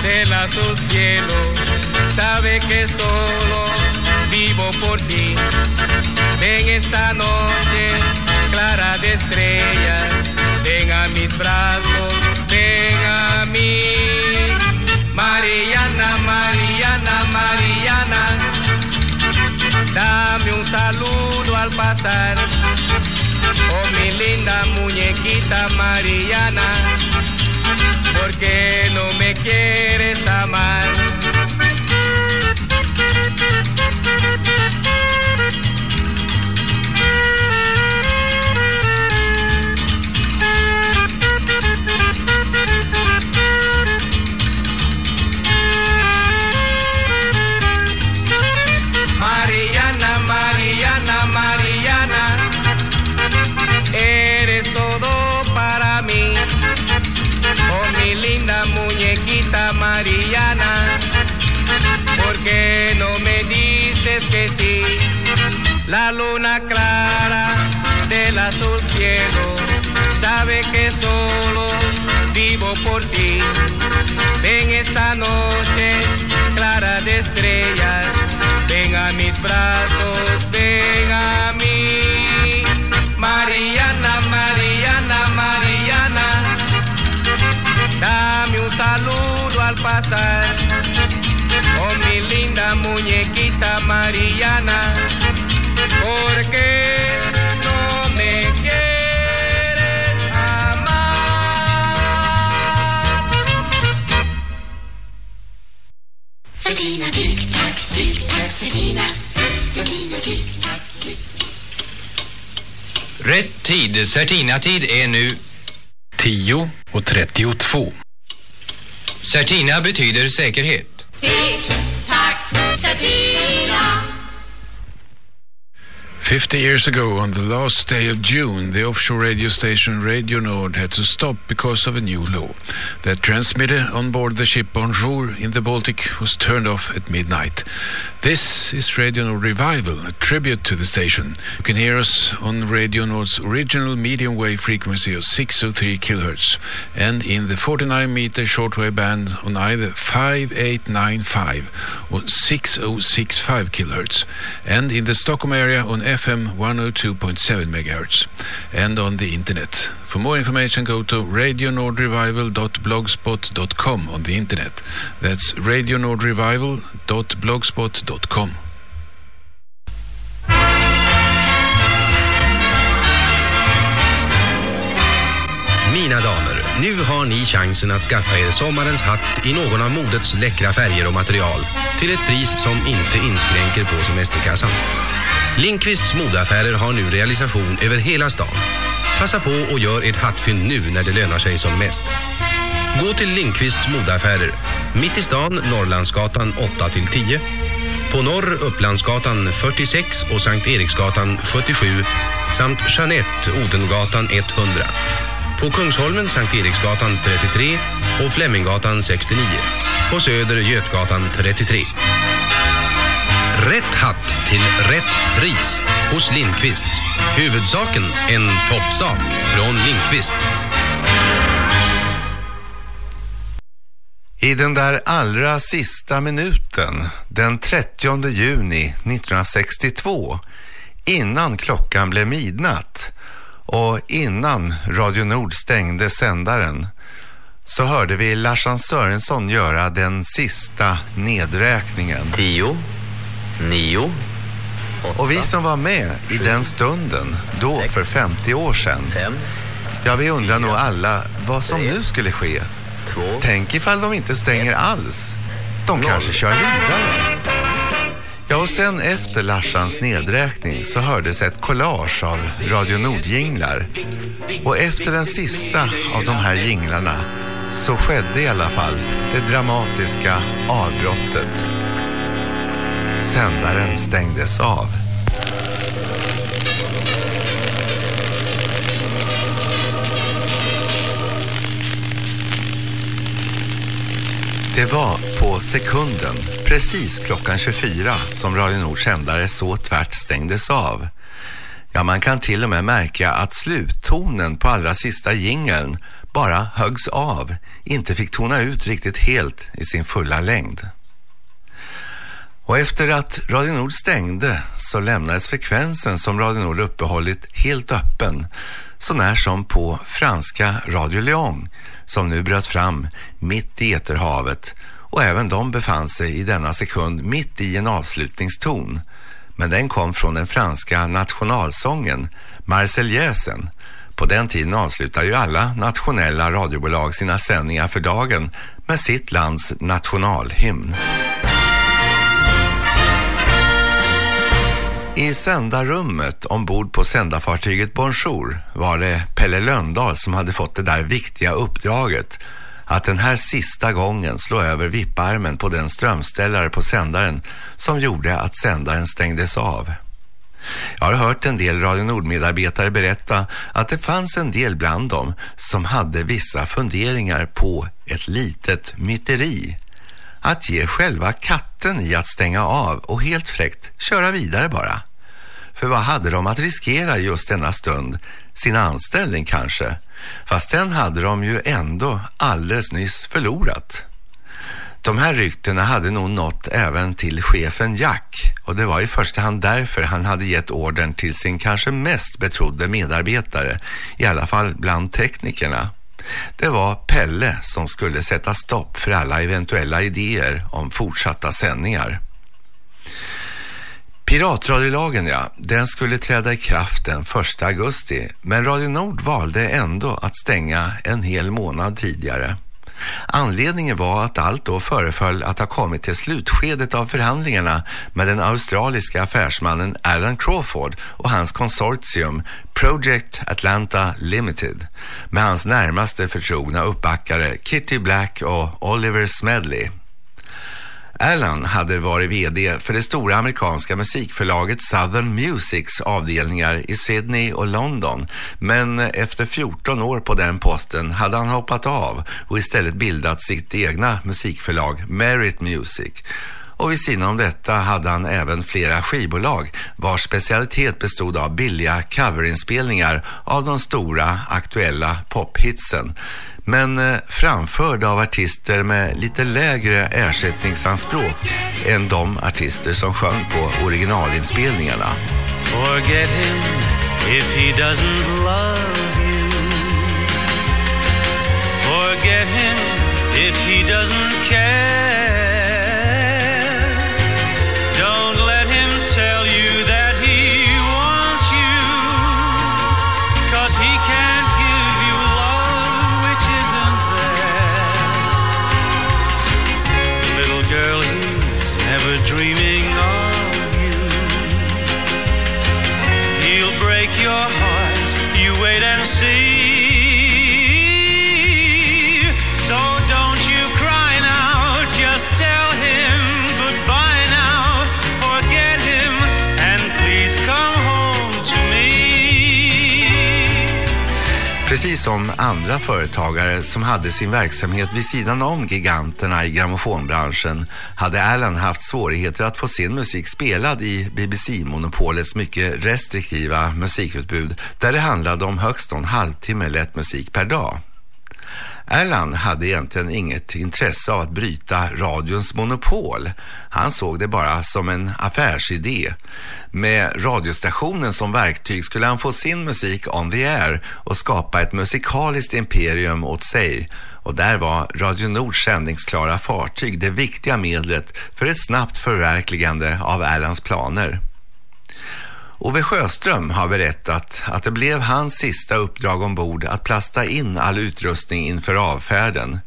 del azul cielo sabe que solo vivo por ti. Ven esta noche clara de estrellas, ven a mis brazos, ven a mí. Mariana, Mariana, Mariana, al Oh, mi linda muñequita Mariana, ¿por qué no me quieres amar? La luna clara del azul cielo sabe que solo vivo por ti. Ven esta noche clara de estrellas, ven a mis brazos, ven a mí. Mariana, Mariana, Mariana. Dame un saludo al pasar. Oh, mi linda muñequita Mariana. Rätt tid, Certina-tid är nu 10 och 32. Certina betyder säkerhet. Tick, tack, Certina! 50 years ago, on the last day of June, the offshore radio station Radio Nord had to stop because of a new law. The transmitter on board the ship Bonjour in the Baltic was turned off at midnight. This is Radio Nord Revival, a tribute to the station. You can hear us on Radio Nord's original medium wave frequency of 603 kHz and in the 49 meter shortwave band on either 5895 or 6065 kHz and in the Stockholm area on FM 102.7 MHz and on the internet. For more information, go to radionordrevival.blogspot.com on the internet. That's radionordrevival.blogspot.com. Mina damer, nu har ni chansen att skaffa er sommarens hatt i någon av modets läckra färger och material till ett pris som inte inskränker på semesterkassan. Linkvists modeaffärer har nu realisation över hela stan. Passa på och gör ert hattfynd nu när det lönar sig som mest. Gå till Linkvists modeaffärer, mitt i stan Norrlandsgatan 8-10, på norr Upplandsgatan 46 och Sankt Eriksgatan 77 samt Jeanette Odengatan 100. På Kungsholmen Sankt Eriksgatan 33 och Fleminggatan 69. På Söder Götgatan 33. Rätt hatt till rätt pris hos Lindqvist. Huvudsaken en toppsak från Lindqvist. I den där allra sista minuten, den 30 juni 1962, innan klockan blev midnatt och innan Radio Nord stängde sändaren, så hörde vi Larsan Sörensson göra den sista nedräkningen. 10, 9, Och vi som var med i den stunden, då för 50 år sedan, ja vi undrar nog alla vad som nu skulle ske. Tänk ifall de inte stänger alls. De kanske kör vidare. Ja, och sen efter Larsans nedräkning så hördes ett collage av Radio Nord-jinglar. Och efter den sista av de här jinglarna så skedde i alla fall det dramatiska avbrottet. Sändaren stängdes av. Det var på sekunden, precis klockan 24, som Radio Nords sändare så tvärt stängdes av. Ja, man kan till och med märka att sluttonen på allra sista jingeln bara höggs av, inte fick tona ut riktigt helt i sin fulla längd. Och efter att Radio Nord stängde så lämnades frekvensen som Radio Nord uppehållit helt öppen, så när som på franska Radio Lyon som nu bröt fram mitt i eterhavet och även de befann sig i denna sekund mitt i en avslutningston. Men den kom från den franska nationalsången Marseljäsen. På den tiden avslutar ju alla nationella radiobolag sina sändningar för dagen med sitt lands nationalhymn. I sändarrummet ombord på sändarfartyget Bonjour var det Pelle Löndahl som hade fått det där viktiga uppdraget att den här sista gången slå över vipparmen på den strömställare på sändaren som gjorde att sändaren stängdes av. Jag har hört en del Radio Nord-medarbetare berätta att det fanns en del bland dem som hade vissa funderingar på ett litet myteri. Att ge själva katten i att stänga av och helt fräckt köra vidare bara. För vad hade de att riskera just denna stund? Sin anställning kanske? Fast den hade de ju ändå alldeles nyss förlorat. De här ryktena hade nog nått även till chefen Jack och det var i första hand därför han hade gett ordern till sin kanske mest betrodde medarbetare, i alla fall bland teknikerna. Det var Pelle som skulle sätta stopp för alla eventuella idéer om fortsatta sändningar. Piratradiolagen, ja, den skulle träda i kraft den 1 augusti, men Radio Nord valde ändå att stänga en hel månad tidigare. Anledningen var att allt då föreföll att ha kommit till slutskedet av förhandlingarna med den australiska affärsmannen Alan Crawford och hans konsortium Project Atlanta Limited med hans närmaste förtrogna uppbackare Kitty Black och Oliver Smedley. Alan hade varit VD för det stora amerikanska musikförlaget Southern Musics avdelningar i Sydney och London. Men efter 14 år på den posten hade han hoppat av och istället bildat sitt egna musikförlag Merit Music. Och vid sidan om detta hade han även flera skivbolag vars specialitet bestod av billiga coverinspelningar av de stora aktuella pophitsen men eh, framförd av artister med lite lägre ersättningsanspråk än de artister som sjöng på originalinspelningarna. Forget him if he doesn't love you. Forget him if he doesn't care. Som andra företagare som hade sin verksamhet vid sidan om giganterna i grammofonbranschen hade Alan haft svårigheter att få sin musik spelad i BBC-monopolets mycket restriktiva musikutbud där det handlade om högst en halvtimme lätt musik per dag. Erland hade egentligen inget intresse av att bryta radions monopol. Han såg det bara som en affärsidé. Med radiostationen som verktyg skulle han få sin musik on the air och skapa ett musikaliskt imperium åt sig. Och där var Radio Nords sändningsklara fartyg det viktiga medlet för ett snabbt förverkligande av Erlands planer. Ove Sjöström har berättat att det blev hans sista uppdrag ombord att plasta in all utrustning inför avfärden.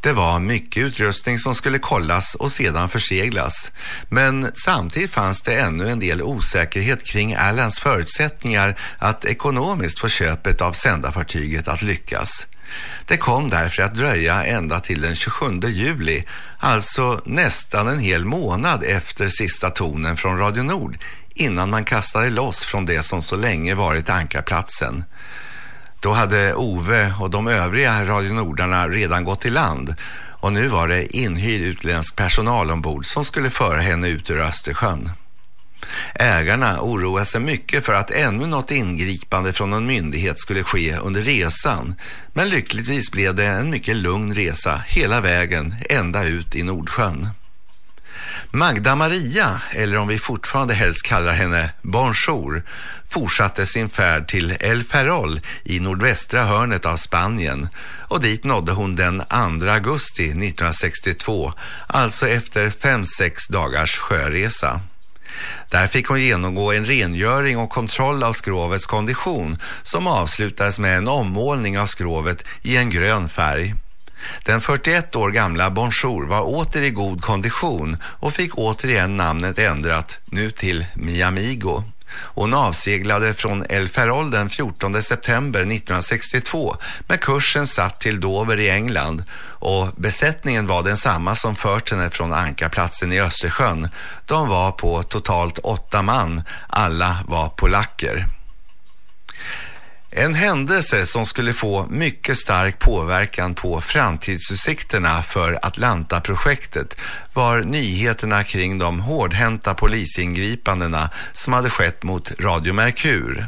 Det var mycket utrustning som skulle kollas och sedan förseglas. Men samtidigt fanns det ännu en del osäkerhet kring Allans förutsättningar att ekonomiskt få köpet av sändarfartyget att lyckas. Det kom därför att dröja ända till den 27 juli, alltså nästan en hel månad efter sista tonen från Radio Nord, innan man kastade loss från det som så länge varit ankarplatsen. Då hade Ove och de övriga Radio Nordarna redan gått i land och nu var det inhyrd utländsk personal ombord som skulle föra henne ut ur Östersjön. Ägarna oroade sig mycket för att ännu något ingripande från en myndighet skulle ske under resan. Men lyckligtvis blev det en mycket lugn resa hela vägen ända ut i Nordsjön. Magda Maria, eller om vi fortfarande helst kallar henne Bonjour, fortsatte sin färd till El Ferrol i nordvästra hörnet av Spanien och dit nådde hon den 2 augusti 1962, alltså efter fem sex dagars sjöresa. Där fick hon genomgå en rengöring och kontroll av skrovets kondition som avslutades med en ommålning av skrovet i en grön färg. Den 41 år gamla Bonjour var åter i god kondition och fick återigen namnet ändrat, nu till Miamigo. Hon avseglade från El Ferrol den 14 september 1962 med kursen satt till Dover i England och besättningen var densamma som fört henne från ankarplatsen i Östersjön. De var på totalt åtta man, alla var polacker. En händelse som skulle få mycket stark påverkan på framtidsutsikterna för Atlanta-projektet var nyheterna kring de hårdhänta polisingripandena som hade skett mot Radio Merkur.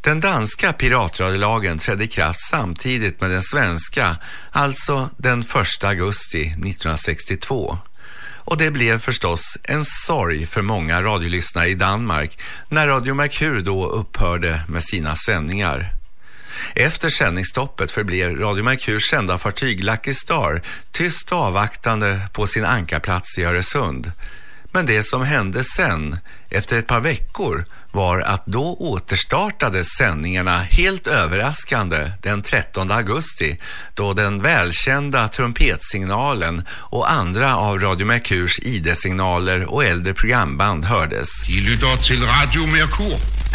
Den danska piratradiolagen trädde i kraft samtidigt med den svenska, alltså den 1 augusti 1962. Och det blev förstås en sorg för många radiolyssnare i Danmark när Radio Merkur då upphörde med sina sändningar. Efter sändningsstoppet förblev Radio Merkurs kända fartyg Lucky Star tyst och avvaktande på sin ankarplats i Öresund. Men det som hände sen, efter ett par veckor, var att då återstartades sändningarna helt överraskande den 13 augusti då den välkända trumpetsignalen och andra av Radio Merkurs ID-signaler och äldre programband hördes. I lytter till Radio Merkur.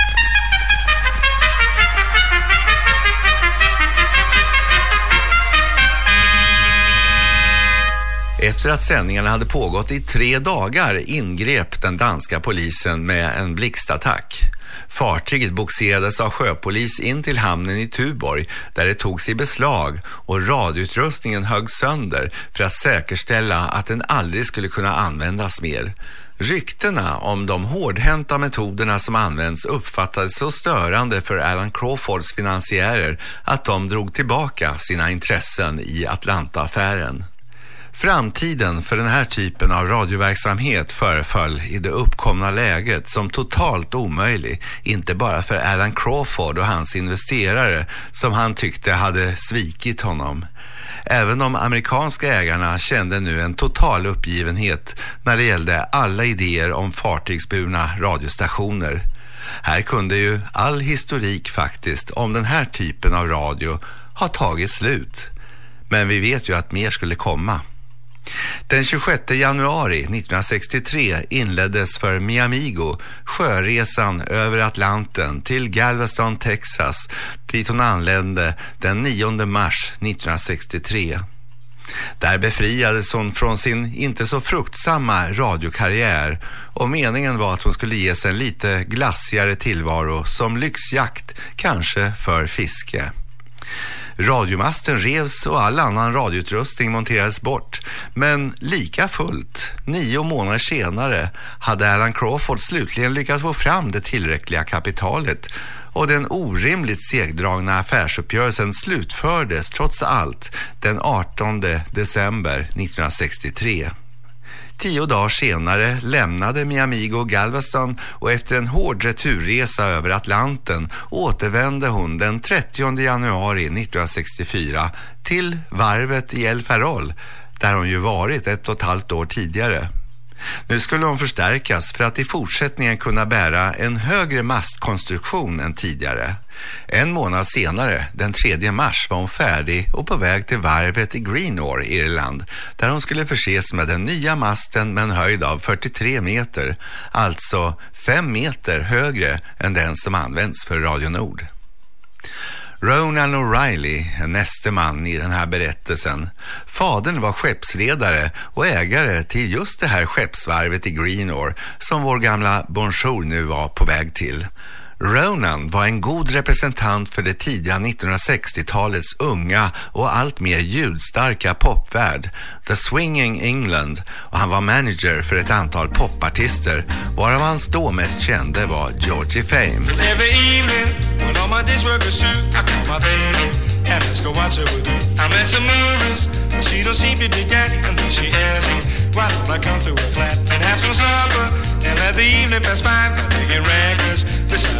Efter att sändningarna hade pågått i tre dagar ingrep den danska polisen med en blixtattack. Fartyget boxerades av sjöpolis in till hamnen i Tuborg där det togs i beslag och radioutrustningen högg sönder för att säkerställa att den aldrig skulle kunna användas mer. Ryktena om de hårdhänta metoderna som används uppfattades så störande för Alan Crawfords finansiärer att de drog tillbaka sina intressen i Atlanta-affären. Framtiden för den här typen av radioverksamhet föreföll i det uppkomna läget som totalt omöjlig, inte bara för Alan Crawford och hans investerare som han tyckte hade svikit honom. Även de amerikanska ägarna kände nu en total uppgivenhet när det gällde alla idéer om fartygsburna radiostationer. Här kunde ju all historik faktiskt om den här typen av radio ha tagit slut. Men vi vet ju att mer skulle komma. Den 26 januari 1963 inleddes för Miamigo sjöresan över Atlanten till Galveston, Texas, dit hon anlände den 9 mars 1963. Där befriades hon från sin inte så fruktsamma radiokarriär och meningen var att hon skulle ges en lite glassigare tillvaro som lyxjakt, kanske för fiske. Radiomasten revs och all annan radioutrustning monterades bort. Men lika fullt, nio månader senare, hade Alan Crawford slutligen lyckats få fram det tillräckliga kapitalet och den orimligt segdragna affärsuppgörelsen slutfördes trots allt den 18 december 1963. Tio dagar senare lämnade Miamigo Galveston och efter en hård returresa över Atlanten återvände hon den 30 januari 1964 till varvet i El Farol där hon ju varit ett och ett halvt år tidigare. Nu skulle hon förstärkas för att i fortsättningen kunna bära en högre mastkonstruktion än tidigare. En månad senare, den 3 mars, var hon färdig och på väg till varvet i Greenore, Irland, där hon skulle förses med den nya masten med en höjd av 43 meter, alltså 5 meter högre än den som används för Radio Nord. Ronan O'Reilly, är näste man i den här berättelsen. Fadern var skeppsledare och ägare till just det här skeppsvarvet i Greenore som vår gamla Bonjour nu var på väg till. Ronan var en god representant för det tidiga 1960-talets unga och allt mer ljudstarka popvärld, The Swinging England, och han var manager för ett antal popartister, varav hans då mest kände var Georgie Fame.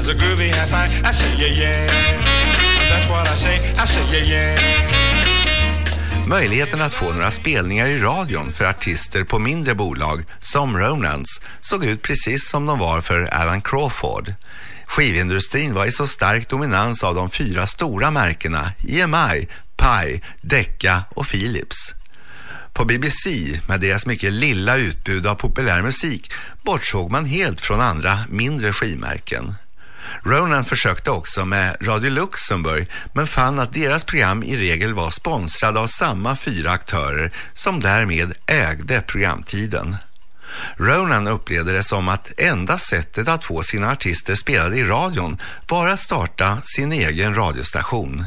A groovy high five, I say yeah yeah. That's what I say, I say yeah yeah. Möjligheten att få några spelningar i radion för artister på mindre bolag som Ronans såg ut precis som de var för Alan Crawford. Skivindustrin var i så stark dominans av de fyra stora märkena EMI, Pi, Decca och Philips. På BBC, med deras mycket lilla utbud av populär musik, bortsåg man helt från andra mindre skivmärken. Ronan försökte också med Radio Luxemburg men fann att deras program i regel var sponsrade av samma fyra aktörer som därmed ägde programtiden. Ronan upplevde det som att enda sättet att få sina artister spelade i radion var att starta sin egen radiostation.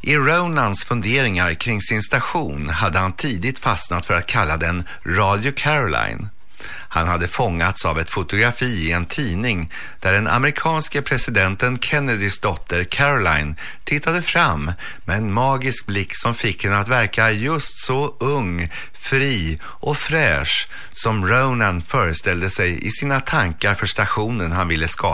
I Ronans funderingar kring sin station hade han tidigt fastnat för att kalla den Radio Caroline. Han hade fångats av ett fotografi i en tidning där den amerikanske presidenten Kennedys dotter Caroline tittade fram med en magisk blick som fick henne att verka just så ung, fri och fräsch som Ronan föreställde sig i sina tankar för stationen han ville skapa.